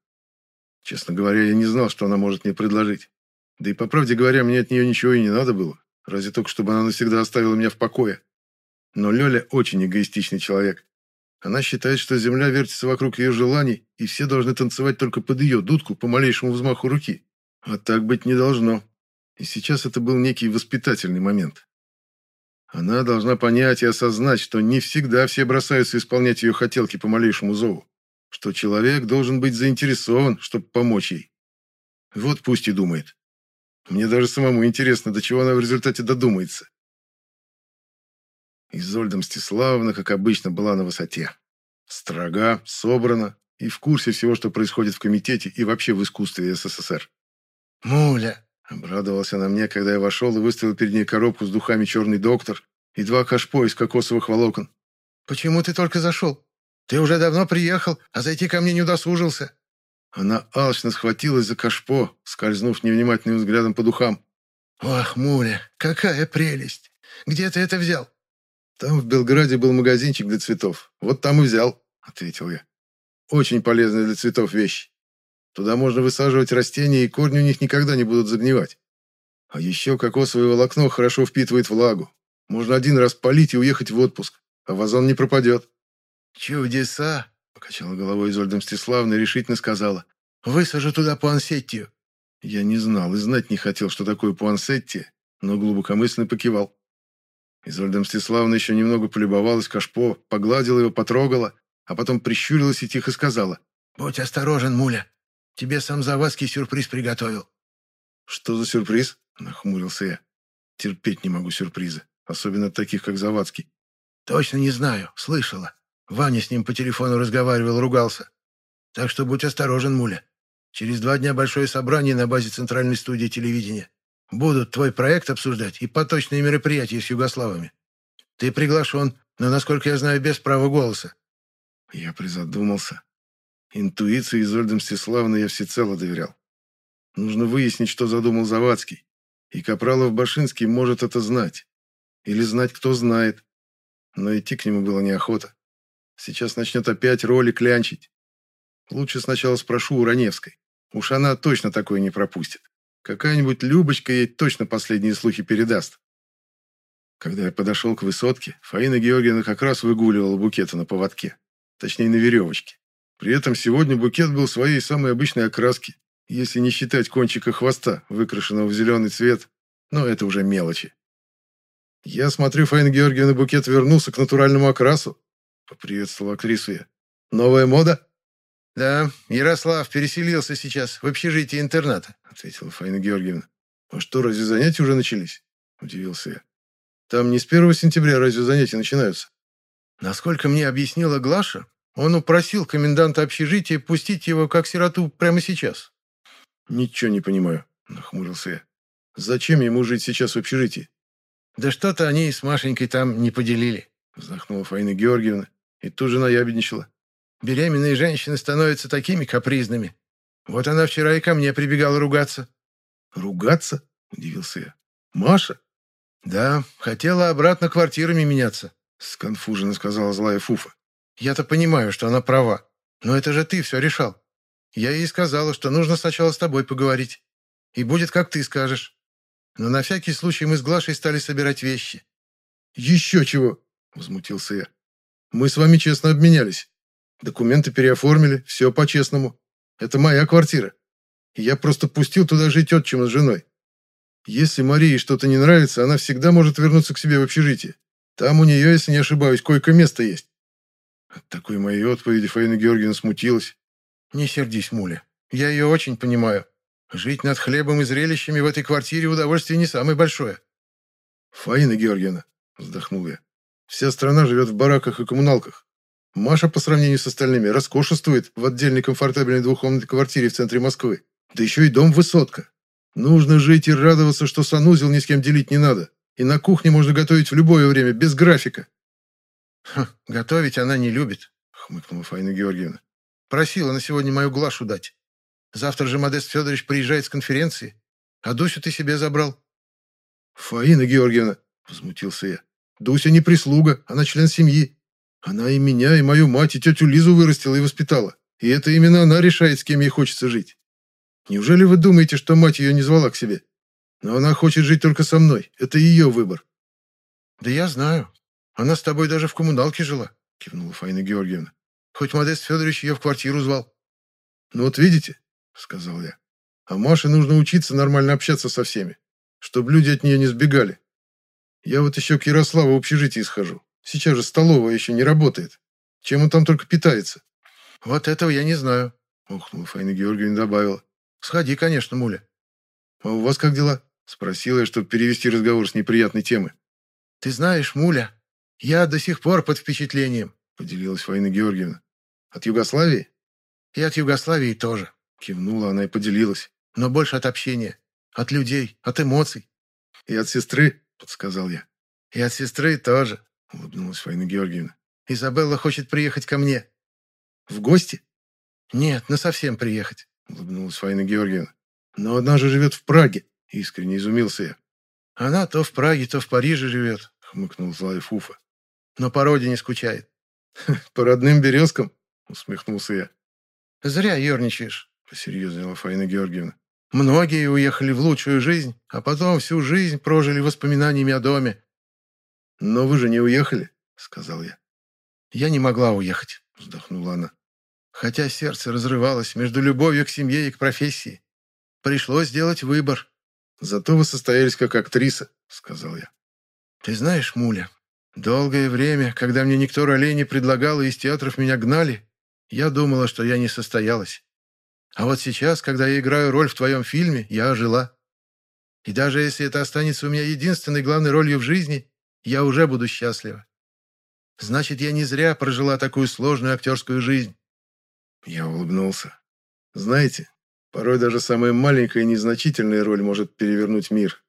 [SPEAKER 1] Честно говоря, я не знал, что она может мне предложить. Да и, по правде говоря, мне от нее ничего и не надо было. Разве только, чтобы она навсегда оставила меня в покое. Но Лёля очень эгоистичный человек. Она считает, что земля вертится вокруг ее желаний, и все должны танцевать только под ее дудку по малейшему взмаху руки. А так быть не должно. И сейчас это был некий воспитательный момент. Она должна понять и осознать, что не всегда все бросаются исполнять ее хотелки по малейшему зову. Что человек должен быть заинтересован, чтобы помочь ей. Вот пусть и думает. Мне даже самому интересно, до чего она в результате додумается. Изольда Мстиславовна, как обычно, была на высоте. Строга, собрана и в курсе всего, что происходит в комитете и вообще в искусстве СССР.
[SPEAKER 2] «Муля!»
[SPEAKER 1] — обрадовалась она мне, когда я вошел и выставил перед ней коробку с духами «Черный доктор» и два кашпо из кокосовых волокон.
[SPEAKER 2] «Почему ты только зашел? Ты уже давно приехал, а зайти ко мне не удосужился».
[SPEAKER 1] Она алчно схватилась за кашпо, скользнув невнимательным взглядом по духам.
[SPEAKER 2] «Ох, Муля, какая прелесть! Где ты это взял?»
[SPEAKER 1] «Там в Белграде был магазинчик для цветов. Вот там и взял», — ответил я. «Очень полезная для цветов вещь. Туда можно высаживать растения, и корни у них никогда не будут загнивать. А еще кокосовое волокно хорошо впитывает влагу. Можно один раз полить и уехать в отпуск, а вазон не пропадет.
[SPEAKER 2] «Чудеса!» — покачала головой Изольда Мстиславна и решительно сказала. «Высажу туда пуансеттию».
[SPEAKER 1] Я не знал и знать не хотел, что такое пуансеттия, но глубокомысленно покивал. Изольда Мстиславна еще немного полюбовалась кашпо, погладила его, потрогала, а потом прищурилась и тихо сказала.
[SPEAKER 2] «Будь осторожен, Муля. Тебе сам Завадский сюрприз приготовил».
[SPEAKER 1] «Что за сюрприз?» – нахмурился я. «Терпеть не могу сюрпризы, особенно таких, как Завадский».
[SPEAKER 2] «Точно не знаю. Слышала. Ваня с ним по телефону разговаривал, ругался. Так что будь осторожен, Муля. Через два дня большое собрание на базе Центральной студии телевидения. Будут твой проект обсуждать и поточные мероприятия с югославами. Ты приглашен, но, насколько я знаю, без права голоса».
[SPEAKER 1] Я призадумался. Интуиции Изольды Мстиславны я всецело доверял. Нужно выяснить, что задумал Завадский. И Капралов-Башинский может это знать. Или знать, кто знает. Но идти к нему было неохота. Сейчас начнет опять роли клянчить. Лучше сначала спрошу у Раневской. Уж она точно такое не пропустит. Какая-нибудь Любочка ей точно последние слухи передаст. Когда я подошел к высотке, Фаина Георгиевна как раз выгуливала букета на поводке. Точнее, на веревочке. При этом сегодня букет был своей самой обычной окраски, если не считать кончика хвоста, выкрашенного в зеленый цвет, но это уже мелочи. Я смотрю, Фаина Георгиевна букет вернулся к натуральному окрасу. Поприветствовал актрису я. Новая мода?
[SPEAKER 2] «Да, Ярослав переселился сейчас в общежитие интерната», — ответила Фаина Георгиевна.
[SPEAKER 1] «А что, разве занятия уже начались?» — удивился я. «Там не с 1 сентября разве занятия начинаются?»
[SPEAKER 2] Насколько мне объяснила Глаша, он упросил коменданта общежития пустить его как сироту прямо сейчас.
[SPEAKER 1] «Ничего не понимаю», — нахмурился я. «Зачем ему жить сейчас в общежитии?»
[SPEAKER 2] «Да что-то они с Машенькой там не поделили», —
[SPEAKER 1] вздохнула Фаина Георгиевна и тут же наябедничала.
[SPEAKER 2] Беременные женщины становятся такими капризными. Вот она вчера и ко мне прибегала ругаться».
[SPEAKER 1] «Ругаться?» – удивился я. «Маша?»
[SPEAKER 2] «Да, хотела обратно квартирами меняться», –
[SPEAKER 1] сконфуженно сказала злая Фуфа.
[SPEAKER 2] «Я-то понимаю, что она права. Но это же ты все решал. Я ей сказала, что нужно сначала с тобой поговорить. И будет, как ты скажешь. Но на всякий случай мы с Глашей стали собирать вещи».
[SPEAKER 1] «Еще чего?» – возмутился я. «Мы с вами честно обменялись. Документы переоформили, все по-честному. Это моя квартира. я просто пустил туда жить отчима с женой. Если Марии что-то не нравится, она всегда может вернуться к себе в общежитие. Там у нее, если не ошибаюсь, койко-место есть. От такой моей отповеди Фаина Георгиевна смутилась.
[SPEAKER 2] «Не сердись, Муля. Я ее очень понимаю. Жить над хлебом и зрелищами в этой квартире удовольствие не самое большое».
[SPEAKER 1] «Фаина Георгиевна», — вздохнул я, — «вся страна живет в бараках и коммуналках. Маша по сравнению с остальными роскошествует в отдельной комфортабельной двухкомнатной квартире в центре Москвы. Да еще и дом высотка. Нужно жить и радоваться, что санузел ни с кем делить не надо. И на кухне можно готовить в любое время, без графика.
[SPEAKER 2] «Хм, готовить она не любит», —
[SPEAKER 1] хмыкнула Фаина Георгиевна.
[SPEAKER 2] «Просила на сегодня мою Глашу дать. Завтра же Модест Федорович приезжает с конференции. А Дусю ты себе забрал».
[SPEAKER 1] «Фаина Георгиевна», — возмутился я, — «Дуся не прислуга, она член семьи. Она и меня, и мою мать, и тетю Лизу вырастила и воспитала. И это именно она решает, с кем ей хочется жить. Неужели вы думаете, что мать ее не звала к себе? Но она хочет жить только со мной. Это ее выбор.
[SPEAKER 2] Да я знаю. Она с тобой даже в коммуналке жила, кивнула Фаина Георгиевна. Хоть Модест Федорович ее в квартиру звал.
[SPEAKER 1] Ну вот видите, сказал я. А Маше нужно учиться нормально общаться со всеми, чтобы люди от нее не сбегали. Я вот еще к Ярославу в общежитие схожу. Сейчас же столовая еще не работает. Чем он там только питается?»
[SPEAKER 2] «Вот этого я не знаю», — ухнула Фаина Георгиевна добавила. «Сходи, конечно, Муля».
[SPEAKER 1] «А у вас как дела?» — спросила я, чтобы перевести разговор с неприятной темы.
[SPEAKER 2] «Ты знаешь, Муля, я до сих пор под впечатлением», —
[SPEAKER 1] поделилась Фаина Георгиевна. «От Югославии?»
[SPEAKER 2] «И от Югославии тоже», —
[SPEAKER 1] кивнула она и поделилась.
[SPEAKER 2] «Но больше от общения, от людей, от эмоций».
[SPEAKER 1] «И от сестры», — подсказал я.
[SPEAKER 2] «И от сестры тоже», —
[SPEAKER 1] улыбнулась Фаина Георгиевна.
[SPEAKER 2] «Изабелла хочет приехать ко мне».
[SPEAKER 1] «В гости?»
[SPEAKER 2] «Нет, на совсем приехать», —
[SPEAKER 1] улыбнулась Фаина Георгиевна. «Но одна же живет в Праге», — искренне изумился я.
[SPEAKER 2] «Она то в Праге, то в Париже живет», —
[SPEAKER 1] хмыкнул злая Фуфа.
[SPEAKER 2] «Но по родине скучает».
[SPEAKER 1] «По родным березкам?» — усмехнулся я.
[SPEAKER 2] «Зря ерничаешь», —
[SPEAKER 1] посерьезнела Фаина Георгиевна.
[SPEAKER 2] Многие уехали в лучшую жизнь, а потом всю жизнь прожили воспоминаниями о доме.
[SPEAKER 1] «Но вы же не уехали», — сказал я.
[SPEAKER 2] «Я не могла уехать», — вздохнула она. «Хотя сердце разрывалось между любовью к семье и к профессии. Пришлось сделать выбор».
[SPEAKER 1] «Зато вы состоялись как актриса», — сказал я.
[SPEAKER 2] «Ты знаешь, Муля, долгое время, когда мне никто ролей не предлагал и из театров меня гнали, я думала, что я не состоялась. А вот сейчас, когда я играю роль в твоем фильме, я ожила. И даже если это останется у меня единственной главной ролью в жизни, я уже буду счастлива. Значит, я не зря прожила такую сложную актерскую жизнь.
[SPEAKER 1] Я улыбнулся. Знаете, порой даже самая маленькая незначительная роль может перевернуть мир.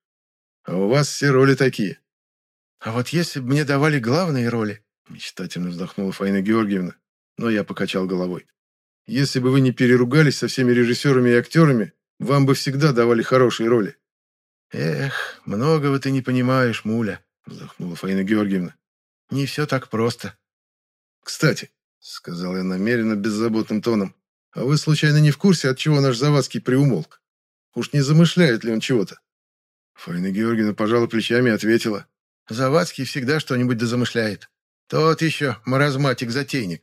[SPEAKER 1] А у вас все роли такие.
[SPEAKER 2] А вот если бы мне давали главные роли,
[SPEAKER 1] мечтательно вздохнула Фаина Георгиевна, но я покачал головой. Если бы вы не переругались со всеми режиссерами и актерами, вам бы всегда давали хорошие роли.
[SPEAKER 2] Эх, многого ты не понимаешь, Муля,
[SPEAKER 1] вздохнула Фаина Георгиевна.
[SPEAKER 2] Не все так просто.
[SPEAKER 1] Кстати, сказал я намеренно беззаботным тоном, а вы случайно не в курсе, от чего наш Завадский приумолк? Уж не замышляет ли он чего-то? Фаина Георгиевна пожала плечами и ответила.
[SPEAKER 2] Завадский всегда что-нибудь дозамышляет. Тот еще маразматик-затейник.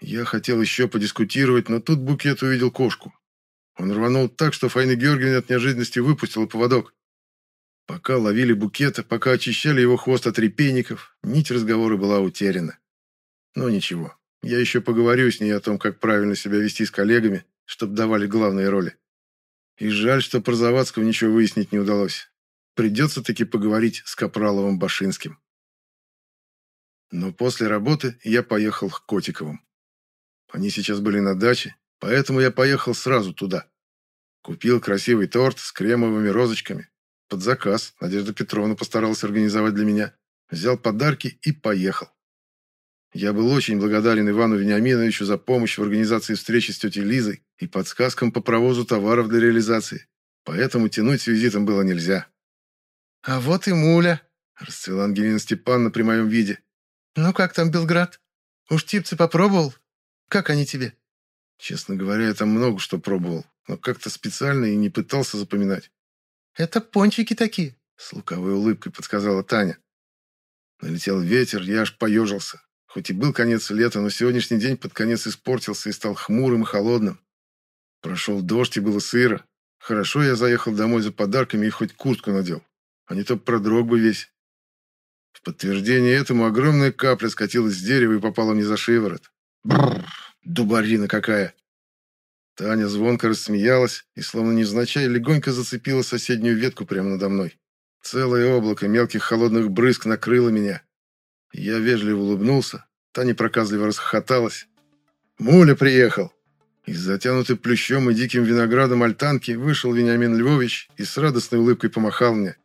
[SPEAKER 1] Я хотел еще подискутировать, но тут букет увидел кошку. Он рванул так, что Фаина Георгиевна от неожиданности выпустила поводок. Пока ловили букета, пока очищали его хвост от репейников, нить разговора была утеряна. Но ничего, я еще поговорю с ней о том, как правильно себя вести с коллегами, чтобы давали главные роли. И жаль, что про Завадского ничего выяснить не удалось. Придется таки поговорить с Капраловым Башинским. Но после работы я поехал к Котиковым. Они сейчас были на даче, поэтому я поехал сразу туда. Купил красивый торт с кремовыми розочками. Под заказ Надежда Петровна постаралась организовать для меня. Взял подарки и поехал. Я был очень благодарен Ивану Вениаминовичу за помощь в организации встречи с тетей Лизой и подсказкам по провозу товаров для реализации. Поэтому тянуть с визитом было нельзя.
[SPEAKER 2] «А вот и муля», –
[SPEAKER 1] расцвела Ангелина Степановна при моем виде.
[SPEAKER 2] «Ну как там Белград? Уж типцы попробовал?» Как они тебе?»
[SPEAKER 1] Честно говоря, я там много что пробовал, но как-то специально и не пытался запоминать.
[SPEAKER 2] «Это пончики такие», —
[SPEAKER 1] с луковой улыбкой подсказала Таня. Налетел ветер, я аж поежился. Хоть и был конец лета, но сегодняшний день под конец испортился и стал хмурым и холодным. Прошел дождь и было сыро. Хорошо я заехал домой за подарками и хоть куртку надел, а не то продрог бы весь. В подтверждение этому огромная капля скатилась с дерева и попала мне за шиворот. Бррр, дубарина какая! Таня звонко рассмеялась и, словно невзначай, легонько зацепила соседнюю ветку прямо надо мной. Целое облако мелких холодных брызг накрыло меня. Я вежливо улыбнулся, Таня проказливо расхохоталась. «Муля приехал!» Из затянутой плющом и диким виноградом альтанки вышел Вениамин Львович и с радостной улыбкой помахал мне.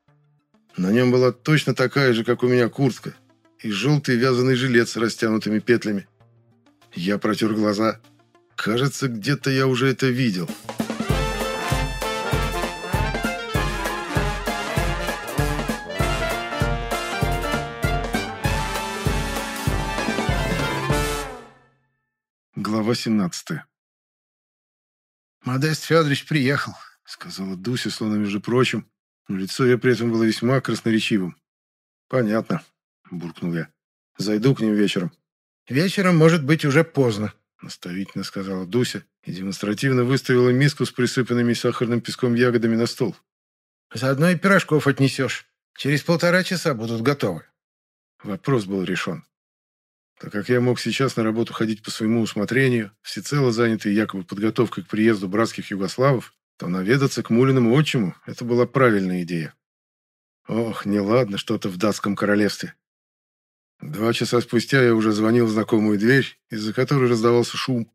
[SPEAKER 1] На нем была точно такая же, как у меня, куртка и желтый вязаный жилет с растянутыми петлями. Я протер глаза. Кажется, где-то я уже это видел. Глава 17
[SPEAKER 2] «Модест Федорович приехал», —
[SPEAKER 1] сказала Дуся, словно между прочим, но лицо ее при этом было весьма красноречивым. «Понятно», — буркнул я. «Зайду к ним вечером».
[SPEAKER 2] «Вечером может быть уже поздно», —
[SPEAKER 1] наставительно сказала Дуся и демонстративно выставила миску с присыпанными сахарным песком ягодами на стол.
[SPEAKER 2] «Заодно и пирожков отнесешь. Через полтора часа будут готовы».
[SPEAKER 1] Вопрос был решен. Так как я мог сейчас на работу ходить по своему усмотрению, всецело занятый якобы подготовкой к приезду братских югославов, то наведаться к Мулиному отчиму – это была правильная идея. Ох, неладно что-то в датском королевстве. Два часа спустя я уже звонил в знакомую дверь, из-за которой раздавался шум.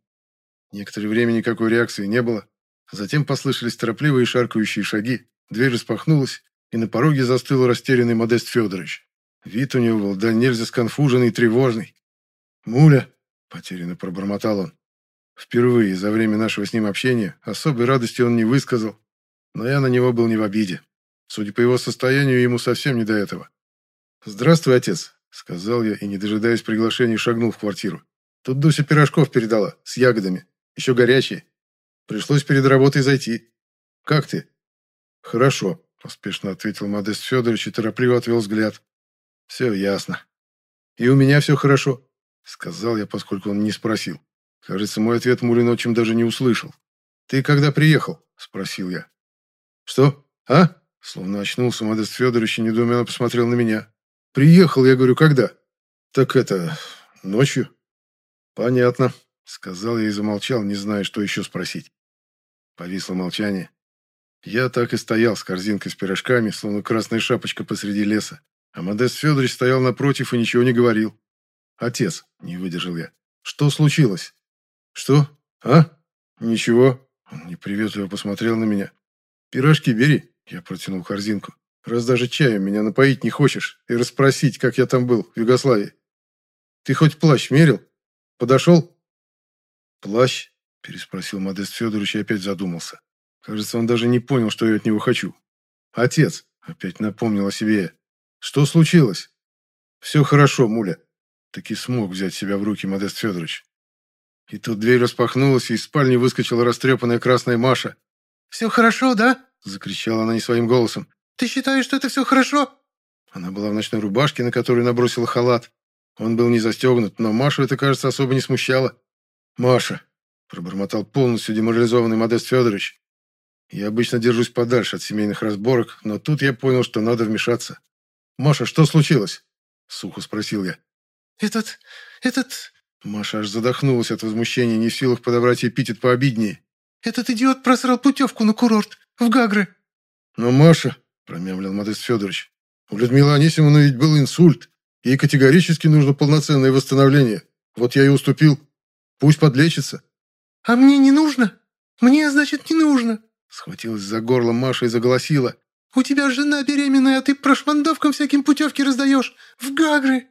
[SPEAKER 1] Некоторое время никакой реакции не было. Затем послышались торопливые шаркающие шаги. Дверь распахнулась, и на пороге застыл растерянный Модест Федорович. Вид у него был да нельзя сконфуженный и тревожный. «Муля!» – потерянно пробормотал он. Впервые за время нашего с ним общения особой радости он не высказал, но я на него был не в обиде. Судя по его состоянию, ему совсем не до этого. «Здравствуй, отец!» Сказал я и, не дожидаясь приглашения, шагнул в квартиру. Тут Дуся пирожков передала, с ягодами. Еще горячие. Пришлось перед работой зайти. Как ты? «Хорошо», – поспешно ответил Модест Федорович и торопливо отвел взгляд. «Все ясно. И у меня все хорошо», – сказал я, поскольку он не спросил. Кажется, мой ответ Мулин отчим даже не услышал. «Ты когда приехал?» – спросил я. «Что? А?» Словно очнулся, Модест Федорович и недоуменно посмотрел на меня. «Приехал, я говорю, когда?» «Так это... ночью?» «Понятно», — сказал я и замолчал, не зная, что еще спросить. Повисло молчание. Я так и стоял с корзинкой с пирожками, словно красная шапочка посреди леса. А Модест Федорович стоял напротив и ничего не говорил. «Отец», — не выдержал я, — «что случилось?» «Что? А? Ничего». Он неприветливо посмотрел на меня. «Пирожки бери», — я протянул корзинку. «Раз даже чаем меня напоить не хочешь и расспросить, как я там был, в Югославии. Ты хоть плащ мерил? Подошел?» «Плащ?» – переспросил Модест Федорович и опять задумался. Кажется, он даже не понял, что я от него хочу. «Отец!» – опять напомнил о себе. «Что случилось?» «Все хорошо, Муля». Таки смог взять себя в руки Модест Федорович. И тут дверь распахнулась, и из спальни выскочила растрепанная красная Маша.
[SPEAKER 2] «Все хорошо, да?»
[SPEAKER 1] – закричала она не своим голосом.
[SPEAKER 2] «Ты считаешь, что это все хорошо?»
[SPEAKER 1] Она была в ночной рубашке, на которую набросила халат. Он был не застегнут, но Машу это, кажется, особо не смущало. «Маша!» – пробормотал полностью деморализованный Модест Федорович. «Я обычно держусь подальше от семейных разборок, но тут я понял, что надо вмешаться. Маша, что случилось?» – сухо спросил я.
[SPEAKER 2] «Этот... этот...»
[SPEAKER 1] Маша аж задохнулась от возмущения, не в силах подобрать эпитет пообиднее.
[SPEAKER 2] «Этот идиот просрал путевку на курорт, в Гагры».
[SPEAKER 1] «Но Маша...» – промямлил Модест Федорович. «У Людмилы Анисимовны ведь был инсульт. Ей категорически нужно полноценное восстановление. Вот я и уступил. Пусть подлечится».
[SPEAKER 2] «А мне не нужно? Мне, значит, не нужно?»
[SPEAKER 1] Схватилась за горло Маша и заголосила.
[SPEAKER 2] «У тебя жена беременная, а ты прошмандовкам всяким путевки раздаешь. В Гагры!»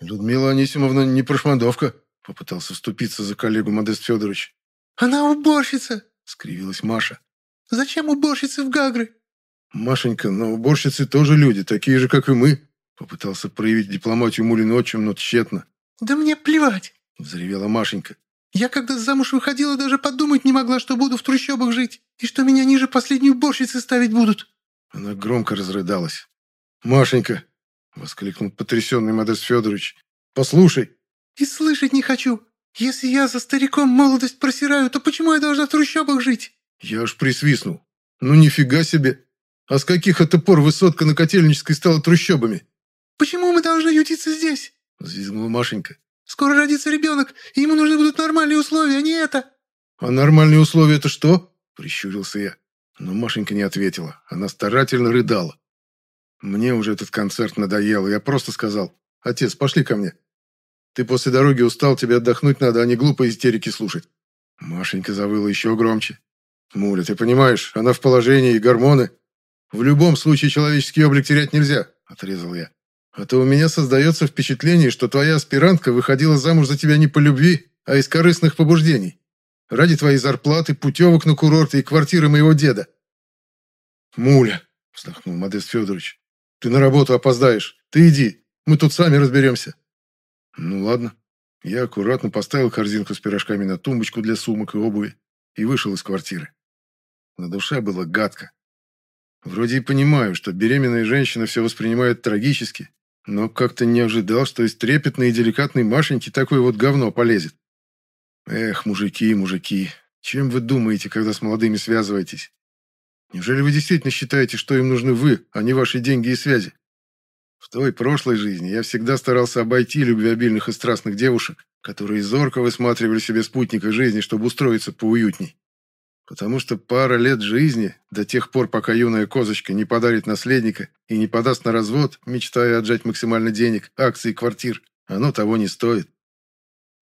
[SPEAKER 1] «Людмила Анисимовна не прошмандовка», — попытался вступиться за коллегу Модест Федорович.
[SPEAKER 2] «Она уборщица!»
[SPEAKER 1] — скривилась Маша.
[SPEAKER 2] «Зачем уборщицы в Гагры?»
[SPEAKER 1] «Машенька, но уборщицы тоже люди, такие же, как и мы», — попытался проявить дипломатию Мулин отчим, но тщетно.
[SPEAKER 2] «Да мне плевать!»
[SPEAKER 1] — взревела Машенька.
[SPEAKER 2] «Я когда замуж выходила, даже подумать не могла, что буду в трущобах жить, и что меня ниже последней уборщицы ставить будут».
[SPEAKER 1] Она громко разрыдалась. «Машенька!» — воскликнул потрясенный Модест Федорович. «Послушай!»
[SPEAKER 2] «И слышать не хочу. Если я за стариком молодость просираю, то почему я должна в трущобах жить?»
[SPEAKER 1] Я аж присвистнул. «Ну нифига себе! А с каких это пор высотка на Котельнической стала трущобами?»
[SPEAKER 2] «Почему мы должны ютиться здесь?»
[SPEAKER 1] — взвизгнула Машенька.
[SPEAKER 2] «Скоро родится ребенок, и ему нужны будут нормальные условия, а не это!»
[SPEAKER 1] «А нормальные условия — это что?» — прищурился я. Но Машенька не ответила. Она старательно рыдала. Мне уже этот концерт надоел, я просто сказал, «Отец, пошли ко мне. Ты после дороги устал, тебе отдохнуть надо, а не глупо истерики слушать». Машенька завыла еще громче. «Муля, ты понимаешь, она в положении, и гормоны. В любом случае человеческий облик терять нельзя», — отрезал я. «А то у меня создается впечатление, что твоя аспирантка выходила замуж за тебя не по любви, а из корыстных побуждений. Ради твоей зарплаты, путевок на курорты и квартиры моего деда». «Муля», — вздохнул Модест Федорович, ты на работу опоздаешь. Ты иди, мы тут сами разберемся». Ну ладно. Я аккуратно поставил корзинку с пирожками на тумбочку для сумок и обуви и вышел из квартиры. На душе было гадко. Вроде и понимаю, что беременная женщина все воспринимает трагически, но как-то не ожидал, что из трепетной и деликатной Машеньки такое вот говно полезет. Эх, мужики, мужики, чем вы думаете, когда с молодыми связываетесь? Неужели вы действительно считаете, что им нужны вы, а не ваши деньги и связи? В той прошлой жизни я всегда старался обойти любвеобильных и страстных девушек, которые зорко высматривали себе спутника жизни, чтобы устроиться поуютней. Потому что пара лет жизни, до тех пор, пока юная козочка не подарит наследника и не подаст на развод, мечтая отжать максимально денег, акций и квартир, оно того не стоит.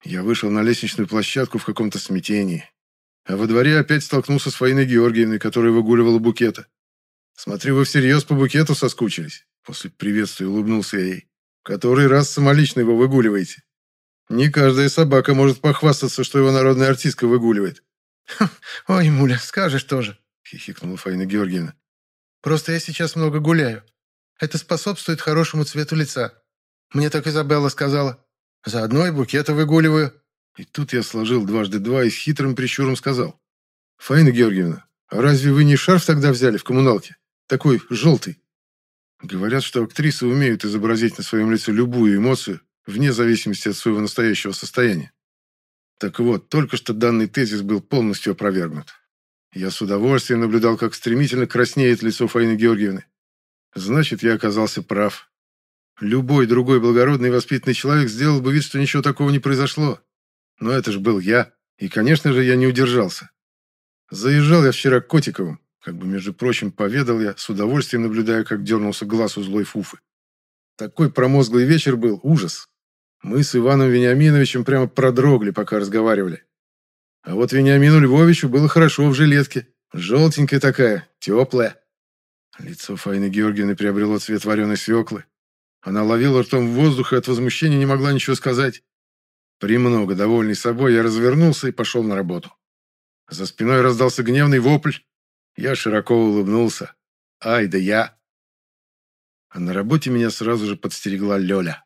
[SPEAKER 1] Я вышел на лестничную площадку в каком-то смятении. А во дворе опять столкнулся с Фаиной Георгиевной, которая выгуливала букета. «Смотрю, вы всерьез по букету соскучились?» После приветствия улыбнулся я ей. «Который раз самолично его выгуливаете. Не каждая собака может похвастаться, что его народная артистка выгуливает».
[SPEAKER 2] «Ой, Муля, скажешь тоже», —
[SPEAKER 1] хихикнула Фаина Георгиевна.
[SPEAKER 2] «Просто я сейчас много гуляю. Это способствует хорошему цвету лица. Мне так Изабелла сказала. Заодно и букета выгуливаю».
[SPEAKER 1] И тут я сложил дважды два и с хитрым прищуром сказал. «Фаина Георгиевна, а разве вы не шарф тогда взяли в коммуналке? такой желтый. Говорят, что актрисы умеют изобразить на своем лице любую эмоцию, вне зависимости от своего настоящего состояния. Так вот, только что данный тезис был полностью опровергнут. Я с удовольствием наблюдал, как стремительно краснеет лицо Фаины Георгиевны. Значит, я оказался прав. Любой другой благородный и воспитанный человек сделал бы вид, что ничего такого не произошло. Но это же был я, и, конечно же, я не удержался. Заезжал я вчера к Котиковым, как бы, между прочим, поведал я, с удовольствием наблюдая, как дернулся глаз у злой фуфы. Такой промозглый вечер был, ужас. Мы с Иваном Вениаминовичем прямо продрогли, пока разговаривали. А вот Вениамину Львовичу было хорошо в жилетке. Желтенькая такая, теплая. Лицо Фаины Георгиевны приобрело цвет вареной свеклы. Она ловила ртом воздух и от возмущения не могла ничего сказать. Премного довольный собой, я развернулся и пошел на работу. За спиной раздался гневный вопль. Я широко улыбнулся. Ай, да я! А на работе меня сразу же подстерегла Лёля.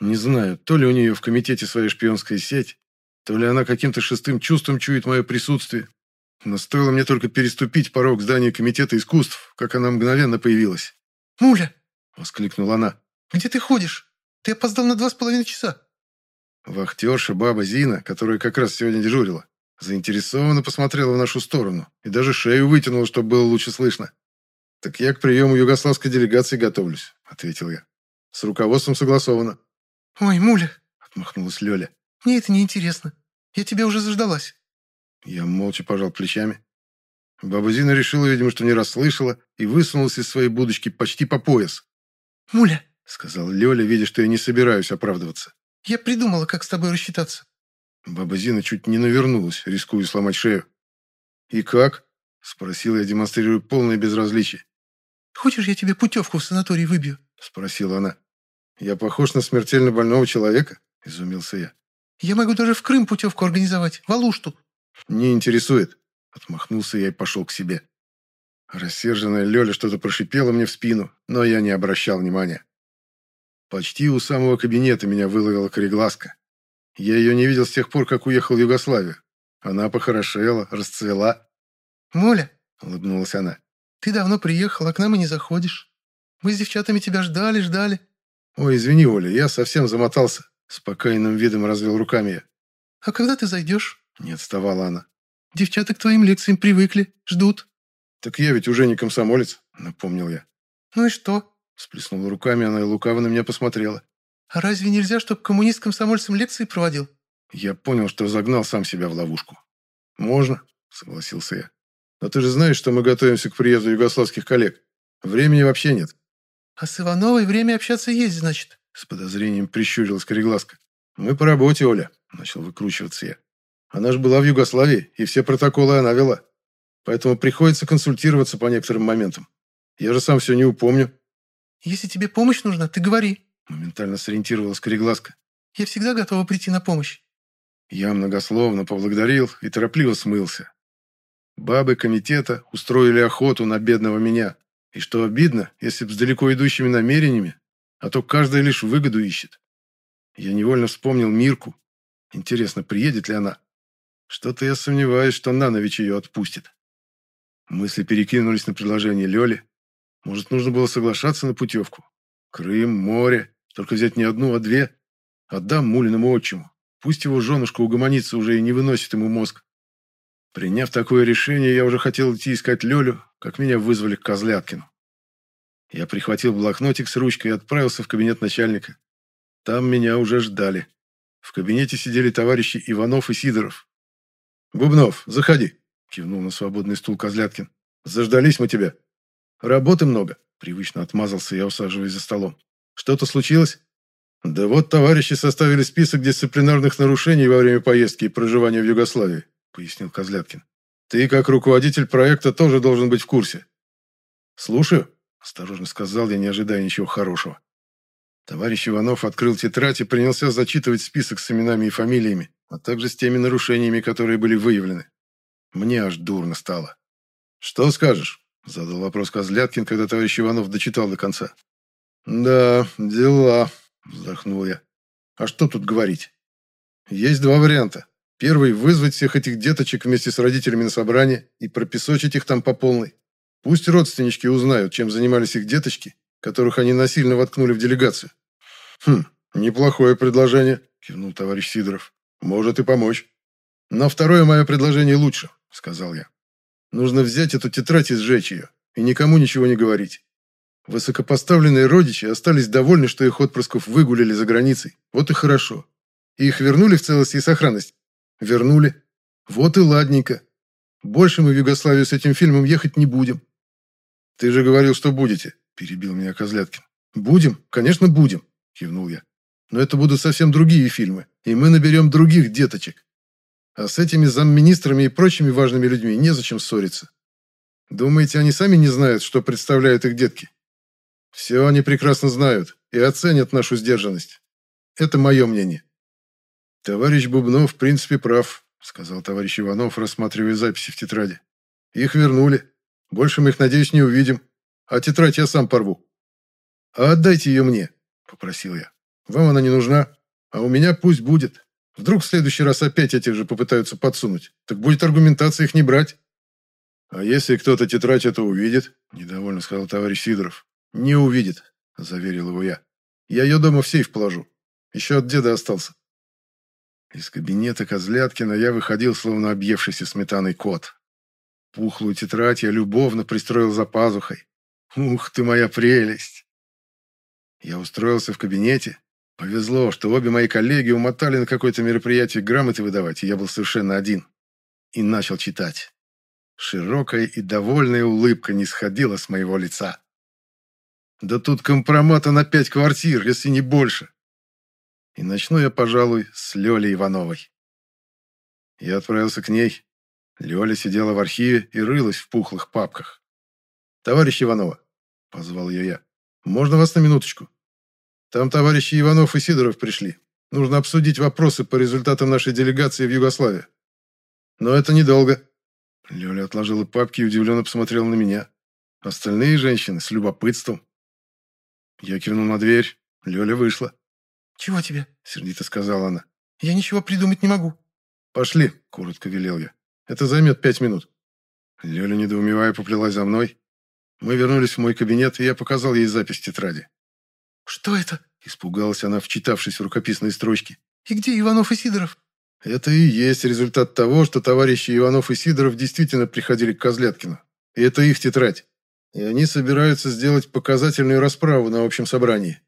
[SPEAKER 1] Не знаю, то ли у нее в комитете своя шпионская сеть, то ли она каким-то шестым чувством чует мое присутствие. Но стоило мне только переступить порог здания комитета искусств, как она мгновенно появилась.
[SPEAKER 2] «Муля!»
[SPEAKER 1] — воскликнула она.
[SPEAKER 2] «Где ты ходишь? Ты опоздал на два с половиной часа».
[SPEAKER 1] Вахтерша, баба Зина, которая как раз сегодня дежурила, заинтересованно посмотрела в нашу сторону и даже шею вытянула, чтобы было лучше слышно. «Так я к приему югославской делегации готовлюсь», — ответил я. «С руководством согласовано».
[SPEAKER 2] «Ой, Муля!»
[SPEAKER 1] — отмахнулась Лёля.
[SPEAKER 2] «Мне это не интересно. Я тебя уже заждалась».
[SPEAKER 1] Я молча пожал плечами. Баба Зина решила, видимо, что не расслышала, и высунулась из своей будочки почти по пояс.
[SPEAKER 2] «Муля!»
[SPEAKER 1] — сказал Лёля, видя, что я не собираюсь оправдываться.
[SPEAKER 2] «Я придумала, как с тобой рассчитаться».
[SPEAKER 1] Баба Зина чуть не навернулась, рискуя сломать шею. «И как?» — спросил я, демонстрируя полное безразличие.
[SPEAKER 2] «Хочешь, я тебе путевку в санаторий выбью?»
[SPEAKER 1] — спросила она. «Я похож на смертельно больного человека?» — изумился я.
[SPEAKER 2] «Я могу даже в Крым путевку организовать, в Алушту».
[SPEAKER 1] «Не интересует», — отмахнулся я и пошел к себе. Рассерженная Лёля что-то прошипела мне в спину, но я не обращал внимания. Почти у самого кабинета меня выловила кореглазка. Я ее не видел с тех пор, как уехал в Югославию. Она похорошела, расцвела.
[SPEAKER 2] «Моля», —
[SPEAKER 1] улыбнулась она, —
[SPEAKER 2] «ты давно приехал, а к нам и не заходишь. Мы с девчатами тебя ждали, ждали».
[SPEAKER 1] «Ой, извини, Оля, я совсем замотался». Спокойным видом развел руками я.
[SPEAKER 2] «А когда ты зайдешь?»
[SPEAKER 1] Не отставала она.
[SPEAKER 2] «Девчата к твоим лекциям привыкли, ждут».
[SPEAKER 1] «Так я ведь уже не комсомолец», — напомнил я.
[SPEAKER 2] «Ну и что?»
[SPEAKER 1] Всплеснула руками она и лукаво на меня посмотрела.
[SPEAKER 2] «А разве нельзя, чтобы коммунист комсомольцам лекции проводил?»
[SPEAKER 1] Я понял, что загнал сам себя в ловушку. «Можно», — согласился я. «Но ты же знаешь, что мы готовимся к приезду югославских коллег. Времени вообще нет».
[SPEAKER 2] «А с Ивановой время общаться есть, значит?»
[SPEAKER 1] С подозрением прищурилась Корегласка. «Мы по работе, Оля», — начал выкручиваться я. «Она же была в Югославии, и все протоколы она вела. Поэтому приходится консультироваться по некоторым моментам. Я же сам все не упомню».
[SPEAKER 2] «Если тебе помощь нужна, ты говори», —
[SPEAKER 1] моментально сориентировалась Корегласка.
[SPEAKER 2] «Я всегда готова прийти на помощь».
[SPEAKER 1] Я многословно поблагодарил и торопливо смылся. Бабы комитета устроили охоту на бедного меня. И что обидно, если б с далеко идущими намерениями, а то каждая лишь выгоду ищет. Я невольно вспомнил Мирку. Интересно, приедет ли она? Что-то я сомневаюсь, что Нанович ее отпустит. Мысли перекинулись на предложение Лёли. Может, нужно было соглашаться на путевку? Крым, море. Только взять не одну, а две. Отдам Мулиному отчиму. Пусть его женушка угомонится уже и не выносит ему мозг. Приняв такое решение, я уже хотел идти искать Лёлю, как меня вызвали к Козляткину. Я прихватил блокнотик с ручкой и отправился в кабинет начальника. Там меня уже ждали. В кабинете сидели товарищи Иванов и Сидоров. «Бубнов, заходи», — кивнул на свободный стул Козляткин. «Заждались мы тебя». «Работы много», — привычно отмазался я, усаживаясь за столом. «Что-то случилось?» «Да вот товарищи составили список дисциплинарных нарушений во время поездки и проживания в Югославии», — пояснил Козляткин. «Ты, как руководитель проекта, тоже должен быть в курсе». «Слушаю», Осторожно сказал я, не ожидая ничего хорошего. Товарищ Иванов открыл тетрадь и принялся зачитывать список с именами и фамилиями, а также с теми нарушениями, которые были выявлены. Мне аж дурно стало. «Что скажешь?» – задал вопрос Козляткин, когда товарищ Иванов дочитал до конца. «Да, дела», – вздохнул я. «А что тут говорить? Есть два варианта. Первый – вызвать всех этих деточек вместе с родителями на собрание и пропесочить их там по полной. Пусть родственнички узнают, чем занимались их деточки, которых они насильно воткнули в делегацию. Хм, неплохое предложение, кивнул товарищ Сидоров. Может и помочь. Но второе мое предложение лучше, сказал я. Нужно взять эту тетрадь и сжечь ее, и никому ничего не говорить. Высокопоставленные родичи остались довольны, что их отпрысков выгулили за границей. Вот и хорошо. И их вернули в целости и сохранность? Вернули. Вот и ладненько. Больше мы в Югославию с этим фильмом ехать не будем. Ты же говорил, что будете, перебил меня Козляткин. Будем, конечно, будем, кивнул я. Но это будут совсем другие фильмы, и мы наберем других деточек. А с этими замминистрами и прочими важными людьми незачем ссориться. Думаете, они сами не знают, что представляют их детки? Все они прекрасно знают и оценят нашу сдержанность. Это мое мнение. Товарищ Бубнов в принципе прав, сказал товарищ Иванов, рассматривая записи в тетради. Их вернули. Больше мы их, надеюсь, не увидим. А тетрадь я сам порву. А отдайте ее мне, попросил я. Вам она не нужна, а у меня пусть будет. Вдруг в следующий раз опять этих же попытаются подсунуть. Так будет аргументация их не брать. А если кто-то тетрадь это увидит, недовольно сказал товарищ Сидоров. «Не увидит», — заверил его я. «Я ее дома в сейф положу. Еще от деда остался». Из кабинета Козляткина я выходил, словно объевшийся сметаной кот. Пухлую тетрадь я любовно пристроил за пазухой. «Ух ты, моя прелесть!» Я устроился в кабинете. Повезло, что обе мои коллеги умотали на какое-то мероприятие грамоты выдавать, и я был совершенно один. И начал читать. Широкая и довольная улыбка не сходила с моего лица. Да тут компромата на пять квартир, если не больше. И начну я, пожалуй, с Лёли Ивановой. Я отправился к ней. Лёля сидела в архиве и рылась в пухлых папках. «Товарищ Иванова», — позвал ее я, — «можно вас на минуточку? Там товарищи Иванов и Сидоров пришли. Нужно обсудить вопросы по результатам нашей делегации в Югославию. Но это недолго». Лёля отложила папки и удивленно посмотрела на меня. Остальные женщины с любопытством я кивнул на дверь. Лёля вышла.
[SPEAKER 2] «Чего тебе?»
[SPEAKER 1] — сердито сказала она.
[SPEAKER 2] «Я ничего придумать не могу».
[SPEAKER 1] «Пошли», — коротко велел я. «Это займет пять минут». Лёля, недоумевая, поплелась за мной. Мы вернулись в мой кабинет, и я показал ей запись тетради.
[SPEAKER 2] «Что это?»
[SPEAKER 1] — испугалась она, вчитавшись в рукописные строчки.
[SPEAKER 2] «И где Иванов и Сидоров?»
[SPEAKER 1] Это и есть результат того, что товарищи Иванов и Сидоров действительно приходили к Козляткину. И это их тетрадь и они собираются сделать показательную расправу на общем собрании».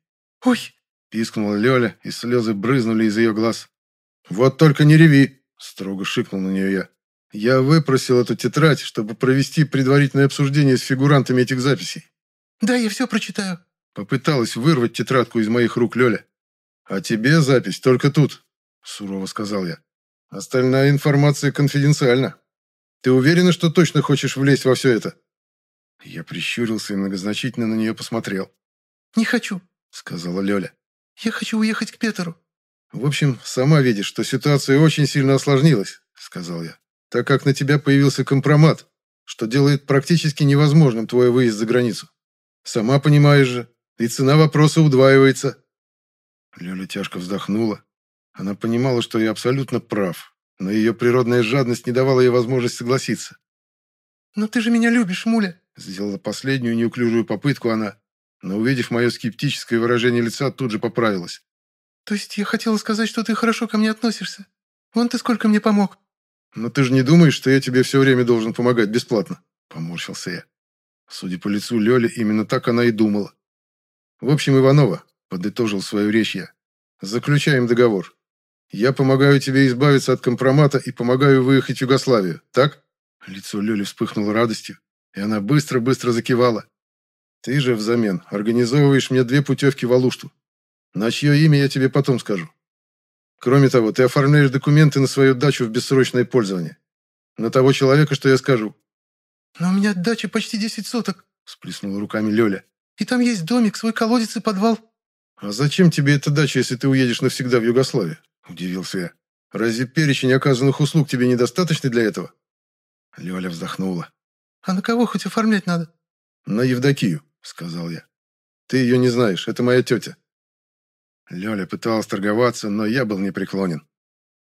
[SPEAKER 2] «Ой!»
[SPEAKER 1] – пискнула Лёля, и слезы брызнули из ее глаз. «Вот только не реви!» – строго шикнул на нее я. «Я выпросил эту тетрадь, чтобы провести предварительное обсуждение с фигурантами этих записей».
[SPEAKER 2] «Да, я все прочитаю».
[SPEAKER 1] Попыталась вырвать тетрадку из моих рук Лёля. «А тебе запись только тут», – сурово сказал я. «Остальная информация конфиденциальна. Ты уверена, что точно хочешь влезть во все это?» Я прищурился и многозначительно на нее посмотрел.
[SPEAKER 2] «Не хочу», —
[SPEAKER 1] сказала Лёля.
[SPEAKER 2] «Я хочу уехать к Петеру».
[SPEAKER 1] «В общем, сама видишь, что ситуация очень сильно осложнилась», — сказал я, «так как на тебя появился компромат, что делает практически невозможным твой выезд за границу. Сама понимаешь же, и цена вопроса удваивается». Лёля тяжко вздохнула. Она понимала, что я абсолютно прав, но ее природная жадность не давала ей возможность согласиться.
[SPEAKER 2] «Но ты же меня любишь, Муля»,
[SPEAKER 1] Сделала последнюю неуклюжую попытку она, но, увидев мое скептическое выражение лица, тут же поправилась.
[SPEAKER 2] «То есть я хотела сказать, что ты хорошо ко мне относишься? Вон ты сколько мне помог».
[SPEAKER 1] «Но ты же не думаешь, что я тебе все время должен помогать бесплатно?» Поморщился я. Судя по лицу Лёли, именно так она и думала. «В общем, Иванова», — подытожил свою речь я, — «заключаем договор. Я помогаю тебе избавиться от компромата и помогаю выехать в Югославию, так?» Лицо Лёли вспыхнуло радостью и она быстро-быстро закивала. «Ты же взамен организовываешь мне две путевки в Алушту. На чье имя я тебе потом скажу. Кроме того, ты оформляешь документы на свою дачу в бессрочное пользование. На того человека, что я скажу».
[SPEAKER 2] «Но у меня дача почти десять соток», —
[SPEAKER 1] сплеснула руками Лёля.
[SPEAKER 2] «И там есть домик, свой колодец и подвал».
[SPEAKER 1] «А зачем тебе эта дача, если ты уедешь навсегда в Югославию?» – удивился я. «Разве перечень оказанных услуг тебе недостаточный для этого?» Лёля вздохнула.
[SPEAKER 2] «А на кого хоть оформлять надо?»
[SPEAKER 1] «На Евдокию», — сказал я. «Ты ее не знаешь, это моя тетя». Лёля пыталась торговаться, но я был непреклонен.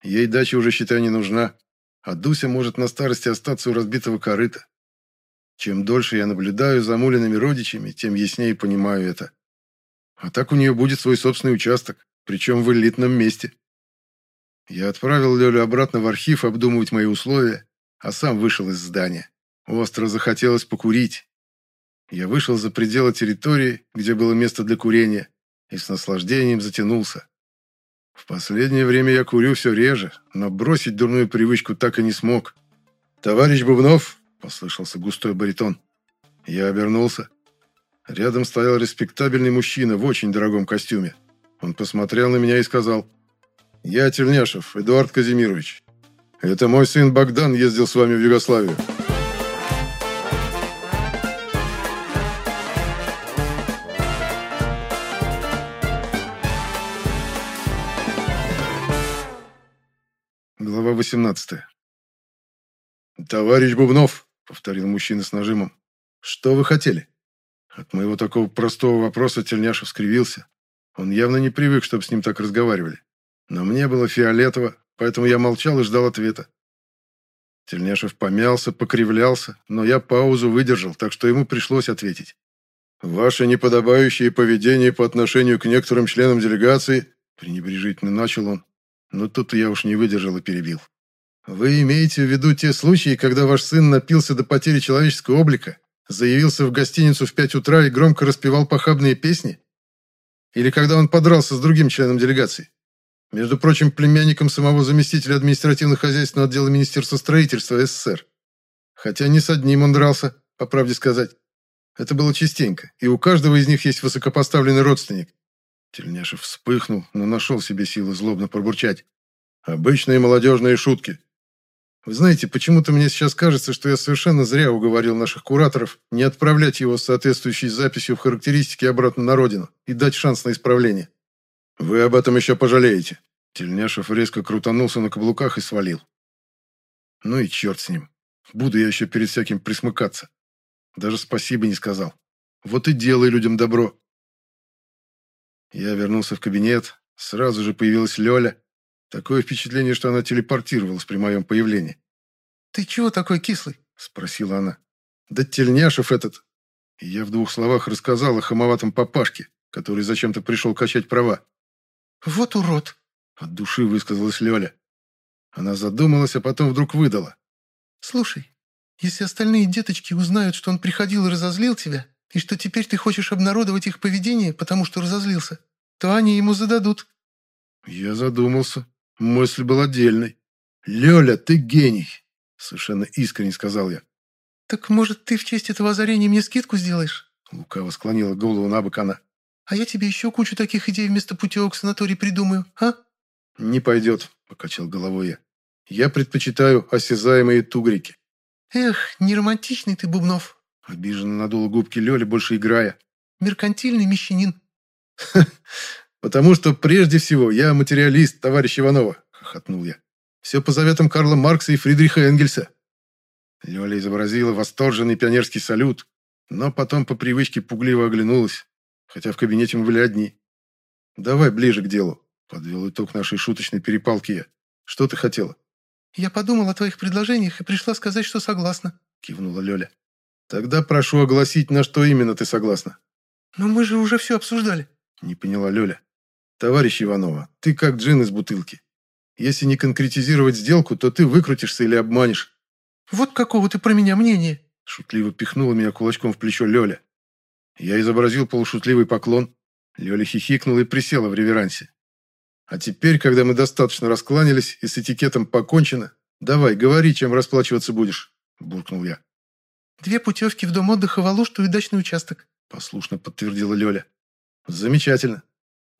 [SPEAKER 1] Ей дача уже, считай, не нужна, а Дуся может на старости остаться у разбитого корыта. Чем дольше я наблюдаю за Мулиными родичами, тем яснее понимаю это. А так у нее будет свой собственный участок, причем в элитном месте. Я отправил Лёлю обратно в архив обдумывать мои условия, а сам вышел из здания. Остро захотелось покурить. Я вышел за пределы территории, где было место для курения, и с наслаждением затянулся. В последнее время я курю все реже, но бросить дурную привычку так и не смог. «Товарищ Бубнов!» – послышался густой баритон. Я обернулся. Рядом стоял респектабельный мужчина в очень дорогом костюме. Он посмотрел на меня и сказал, «Я Тельняшев, Эдуард Казимирович. Это мой сын Богдан ездил с вами в Югославию». Глава 18 «Товарищ Бубнов», — повторил мужчина с нажимом, — «что вы хотели?» От моего такого простого вопроса Тельняшев скривился. Он явно не привык, чтобы с ним так разговаривали. Но мне было фиолетово, поэтому я молчал и ждал ответа. Тельняшев помялся, покривлялся, но я паузу выдержал, так что ему пришлось ответить. «Ваше неподобающее поведение по отношению к некоторым членам делегации», пренебрежительно начал он, но тут я уж не выдержал и перебил. «Вы имеете в виду те случаи, когда ваш сын напился до потери человеческого облика, заявился в гостиницу в пять утра и громко распевал похабные песни? Или когда он подрался с другим членом делегации? Между прочим, племянником самого заместителя административно-хозяйственного отдела Министерства строительства СССР. Хотя не с одним он дрался, по правде сказать. Это было частенько, и у каждого из них есть высокопоставленный родственник. Тельняшев вспыхнул, но нашел себе силы злобно пробурчать. «Обычные молодежные шутки. Вы знаете, почему-то мне сейчас кажется, что я совершенно зря уговорил наших кураторов не отправлять его с соответствующей записью в характеристике обратно на родину и дать шанс на исправление. Вы об этом еще пожалеете. Тельняшев резко крутанулся на каблуках и свалил. Ну и черт с ним. Буду я еще перед всяким присмыкаться. Даже спасибо не сказал. Вот и делай людям добро. Я вернулся в кабинет. Сразу же появилась Лёля. Такое впечатление, что она телепортировалась при моем появлении.
[SPEAKER 2] «Ты чего такой кислый?» – спросила она.
[SPEAKER 1] «Да тельняшев этот!» И я в двух словах рассказал о хамоватом папашке, который зачем-то пришел качать права.
[SPEAKER 2] «Вот урод!»
[SPEAKER 1] – от души высказалась Лёля. Она задумалась, а потом вдруг выдала.
[SPEAKER 2] «Слушай, если остальные деточки узнают, что он приходил и разозлил тебя, и что теперь ты хочешь обнародовать их поведение, потому что разозлился, то они ему зададут».
[SPEAKER 1] Я задумался. Мысль была отдельной. «Лёля, ты гений!» — совершенно искренне сказал я.
[SPEAKER 2] «Так, может, ты в честь этого озарения мне скидку сделаешь?»
[SPEAKER 1] Лукаво склонила голову на бок она.
[SPEAKER 2] «А я тебе еще кучу таких идей вместо путевок в санаторий придумаю, а?»
[SPEAKER 1] «Не пойдет», — покачал головой я. «Я предпочитаю осязаемые тугрики».
[SPEAKER 2] «Эх, не романтичный ты, Бубнов!»
[SPEAKER 1] Обиженно надула губки Лёля, больше играя.
[SPEAKER 2] «Меркантильный мещанин».
[SPEAKER 1] «Потому что прежде всего я материалист, товарищ Иванова», — хохотнул я. «Все по заветам Карла Маркса и Фридриха Энгельса». Лёля изобразила восторженный пионерский салют, но потом по привычке пугливо оглянулась, хотя в кабинете мы были одни. «Давай ближе к делу», — подвел итог нашей шуточной перепалки я. «Что ты хотела?»
[SPEAKER 2] «Я подумала о твоих предложениях и пришла сказать, что согласна», — кивнула Лёля.
[SPEAKER 1] «Тогда прошу огласить, на что именно ты согласна».
[SPEAKER 2] «Но мы же уже все обсуждали», —
[SPEAKER 1] не поняла Лёля. «Товарищ Иванова, ты как джин из бутылки. Если не конкретизировать сделку, то ты выкрутишься или обманешь».
[SPEAKER 2] «Вот какого ты про меня мнения?»
[SPEAKER 1] Шутливо пихнула меня кулачком в плечо Лёля. Я изобразил полушутливый поклон. Лёля хихикнула и присела в реверансе. «А теперь, когда мы достаточно раскланялись и с этикетом покончено, давай, говори, чем расплачиваться будешь», – буркнул я.
[SPEAKER 2] «Две путевки в дом отдыха в Алушту и дачный участок», –
[SPEAKER 1] послушно подтвердила Лёля. «Замечательно.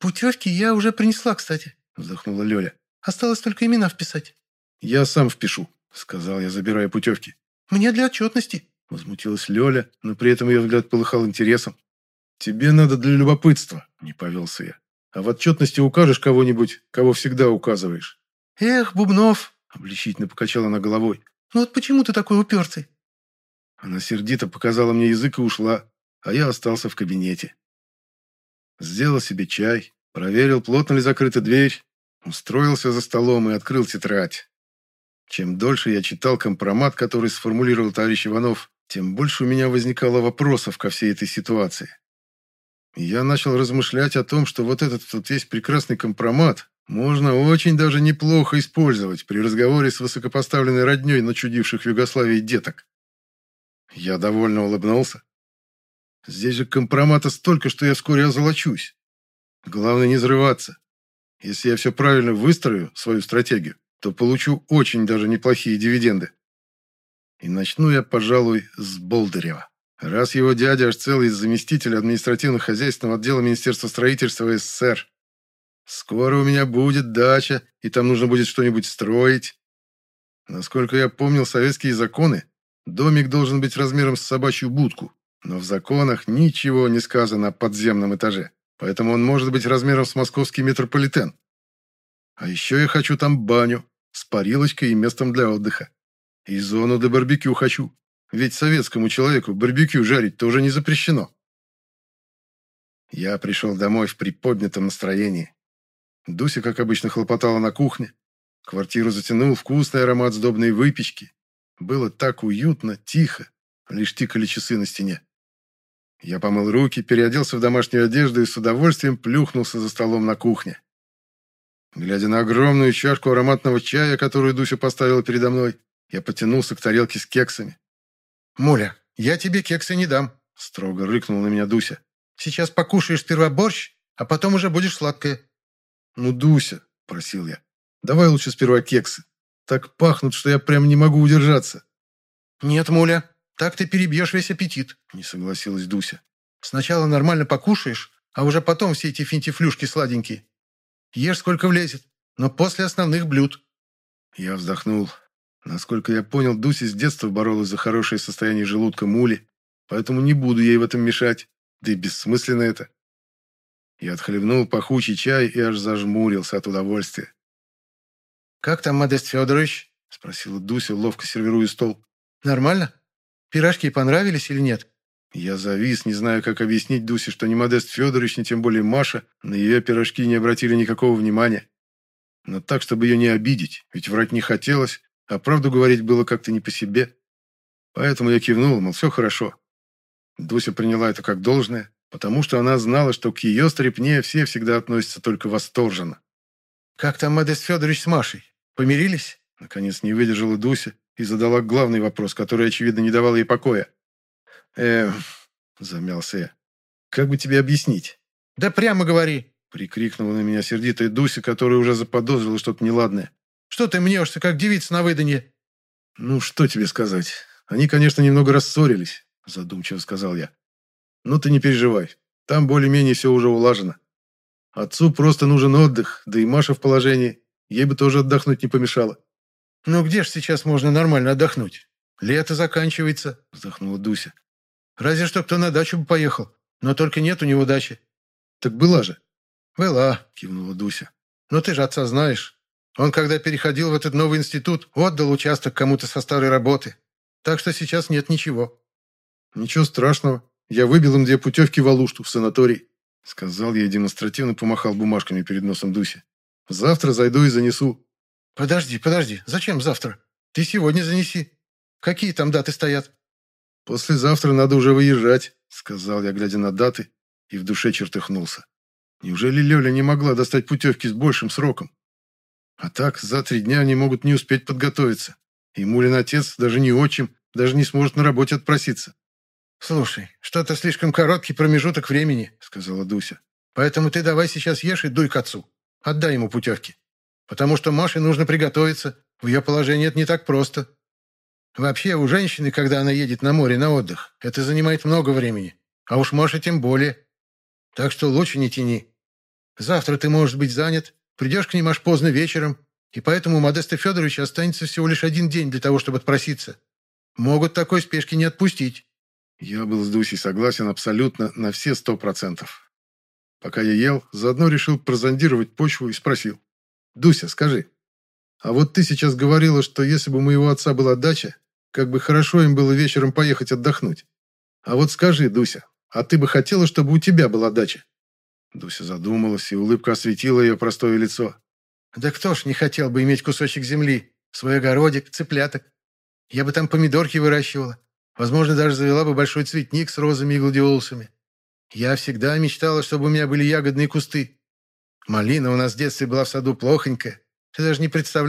[SPEAKER 2] «Путевки я уже принесла, кстати», —
[SPEAKER 1] вздохнула Лёля.
[SPEAKER 2] «Осталось только имена вписать».
[SPEAKER 1] «Я сам впишу», — сказал я, забирая путевки.
[SPEAKER 2] «Мне для отчетности», —
[SPEAKER 1] возмутилась Лёля, но при этом ее взгляд полыхал интересом. «Тебе надо для любопытства», — не повелся я. «А в отчетности укажешь кого-нибудь, кого всегда указываешь».
[SPEAKER 2] «Эх, Бубнов!»
[SPEAKER 1] — обличительно покачала она головой.
[SPEAKER 2] «Ну вот почему ты такой упертый?»
[SPEAKER 1] Она сердито показала мне язык и ушла, а я остался в кабинете. Сделал себе чай, проверил, плотно ли закрыта дверь, устроился за столом и открыл тетрадь. Чем дольше я читал компромат, который сформулировал товарищ Иванов, тем больше у меня возникало вопросов ко всей этой ситуации. Я начал размышлять о том, что вот этот вот весь прекрасный компромат можно очень даже неплохо использовать при разговоре с высокопоставленной родней начудивших в Югославии деток. Я довольно улыбнулся. Здесь же компромата столько, что я вскоре озолочусь. Главное не взрываться. Если я все правильно выстрою, свою стратегию, то получу очень даже неплохие дивиденды. И начну я, пожалуй, с Болдырева. Раз его дядя аж целый заместитель административно-хозяйственного отдела Министерства строительства СССР. Скоро у меня будет дача, и там нужно будет что-нибудь строить. Насколько я помнил советские законы, домик должен быть размером с собачью будку, но в законах ничего не сказано о подземном этаже, поэтому он может быть размером с московский метрополитен. А еще я хочу там баню с парилочкой и местом для отдыха. И зону для барбекю хочу, ведь советскому человеку барбекю жарить тоже не запрещено. Я пришел домой в приподнятом настроении. Дуся, как обычно, хлопотала на кухне. Квартиру затянул вкусный аромат сдобной выпечки. Было так уютно, тихо, лишь тикали часы на стене. Я помыл руки, переоделся в домашнюю одежду и с удовольствием плюхнулся за столом на кухне. Глядя на огромную чашку ароматного чая, которую Дуся поставила передо мной, я потянулся к тарелке с кексами.
[SPEAKER 2] «Муля, я тебе кексы не дам», — строго рыкнул на меня Дуся. «Сейчас покушаешь сперва борщ, а потом уже будешь сладкое».
[SPEAKER 1] «Ну, Дуся», — просил я, — «давай лучше сперва кексы. Так пахнут, что я прям не могу удержаться».
[SPEAKER 2] «Нет, Муля, так ты перебьешь весь аппетит», — не согласилась Дуся. «Сначала нормально покушаешь, а уже потом все эти финтифлюшки сладенькие. Ешь сколько влезет, но после основных блюд».
[SPEAKER 1] Я вздохнул. Насколько я понял, Дуся с детства боролась за хорошее состояние желудка Мули, поэтому не буду ей в этом мешать, да и бессмысленно это. Я отхлебнул пахучий чай и аж зажмурился от удовольствия.
[SPEAKER 2] «Как там, Модест Федорович?» – спросила Дуся, ловко сервируя стол. «Нормально? Пирожки понравились или нет?»
[SPEAKER 1] Я завис, не знаю, как объяснить Дусе, что ни Модест Федорович, ни тем более Маша на ее пирожки не обратили никакого внимания. Но так, чтобы ее не обидеть, ведь врать не хотелось, а правду говорить было как-то не по себе. Поэтому я кивнул, мол, все хорошо. Дуся приняла это как должное, потому что она знала, что к ее стрепне все всегда относятся только восторженно.
[SPEAKER 2] «Как там Модест Федорович с Машей? Помирились?»
[SPEAKER 1] Наконец не выдержала Дуся и задала главный вопрос, который, очевидно, не давал ей покоя. «Э, замялся я. Как бы тебе объяснить?»
[SPEAKER 2] «Да прямо говори!»
[SPEAKER 1] прикрикнула на меня сердитая Дуся, которая уже заподозрила что-то неладное.
[SPEAKER 2] Что ты мнешься, как девица на выданье?»
[SPEAKER 1] «Ну, что тебе сказать? Они, конечно, немного рассорились», – задумчиво сказал я. «Но ты не переживай. Там более-менее все уже улажено. Отцу просто нужен отдых, да и Маша в положении. Ей бы тоже отдохнуть не помешало».
[SPEAKER 2] «Ну где ж сейчас можно нормально отдохнуть? Лето заканчивается», – вздохнула Дуся. «Разве что кто на дачу бы поехал, но только нет у него дачи».
[SPEAKER 1] «Так была же».
[SPEAKER 2] «Была», – кивнула Дуся. «Но ты же отца знаешь. Он, когда переходил в этот новый институт, отдал участок кому-то со старой работы. Так что сейчас нет ничего».
[SPEAKER 1] «Ничего страшного. Я выбил им две путевки в Алушту, в санаторий», сказал я и демонстративно помахал бумажками перед носом Дуси. «Завтра зайду и занесу».
[SPEAKER 2] «Подожди, подожди. Зачем завтра? Ты сегодня занеси. Какие там даты стоят?»
[SPEAKER 1] «Послезавтра надо уже выезжать», сказал я, глядя на даты, и в душе чертыхнулся. Неужели Лёля не могла достать путевки с большим сроком? А так, за три дня они могут не успеть подготовиться. И Мулин отец, даже не отчим, даже не сможет на работе отпроситься.
[SPEAKER 2] «Слушай, что-то слишком короткий промежуток времени», — сказала Дуся. «Поэтому ты давай сейчас ешь и дуй к отцу. Отдай ему путевки. Потому что Маше нужно приготовиться. В ее положении это не так просто. Вообще, у женщины, когда она едет на море на отдых, это занимает много времени. А уж Маша тем более. Так что лучше не тяни. Завтра ты можешь быть занят, Придешь к ним аж поздно вечером, и поэтому у Модеста Федоровича останется всего лишь один день для того, чтобы отпроситься. Могут такой спешки не отпустить».
[SPEAKER 1] Я был с Дусей согласен абсолютно на все сто процентов. Пока я ел, заодно решил прозондировать почву и спросил. «Дуся, скажи, а вот ты сейчас говорила, что если бы у моего отца была дача, как бы хорошо им было вечером поехать отдохнуть. А вот скажи, Дуся, а ты бы хотела, чтобы у тебя была дача?» Дуся задумалась, и улыбка осветила ее простое лицо.
[SPEAKER 2] «Да кто ж не хотел бы иметь кусочек земли, свой огородик, цыпляток? Я бы там помидорки выращивала. Возможно, даже завела бы большой цветник с розами и гладиолусами. Я всегда мечтала, чтобы у меня были ягодные кусты. Малина у нас в детстве была в саду плохонькая. Ты даже не представляешь,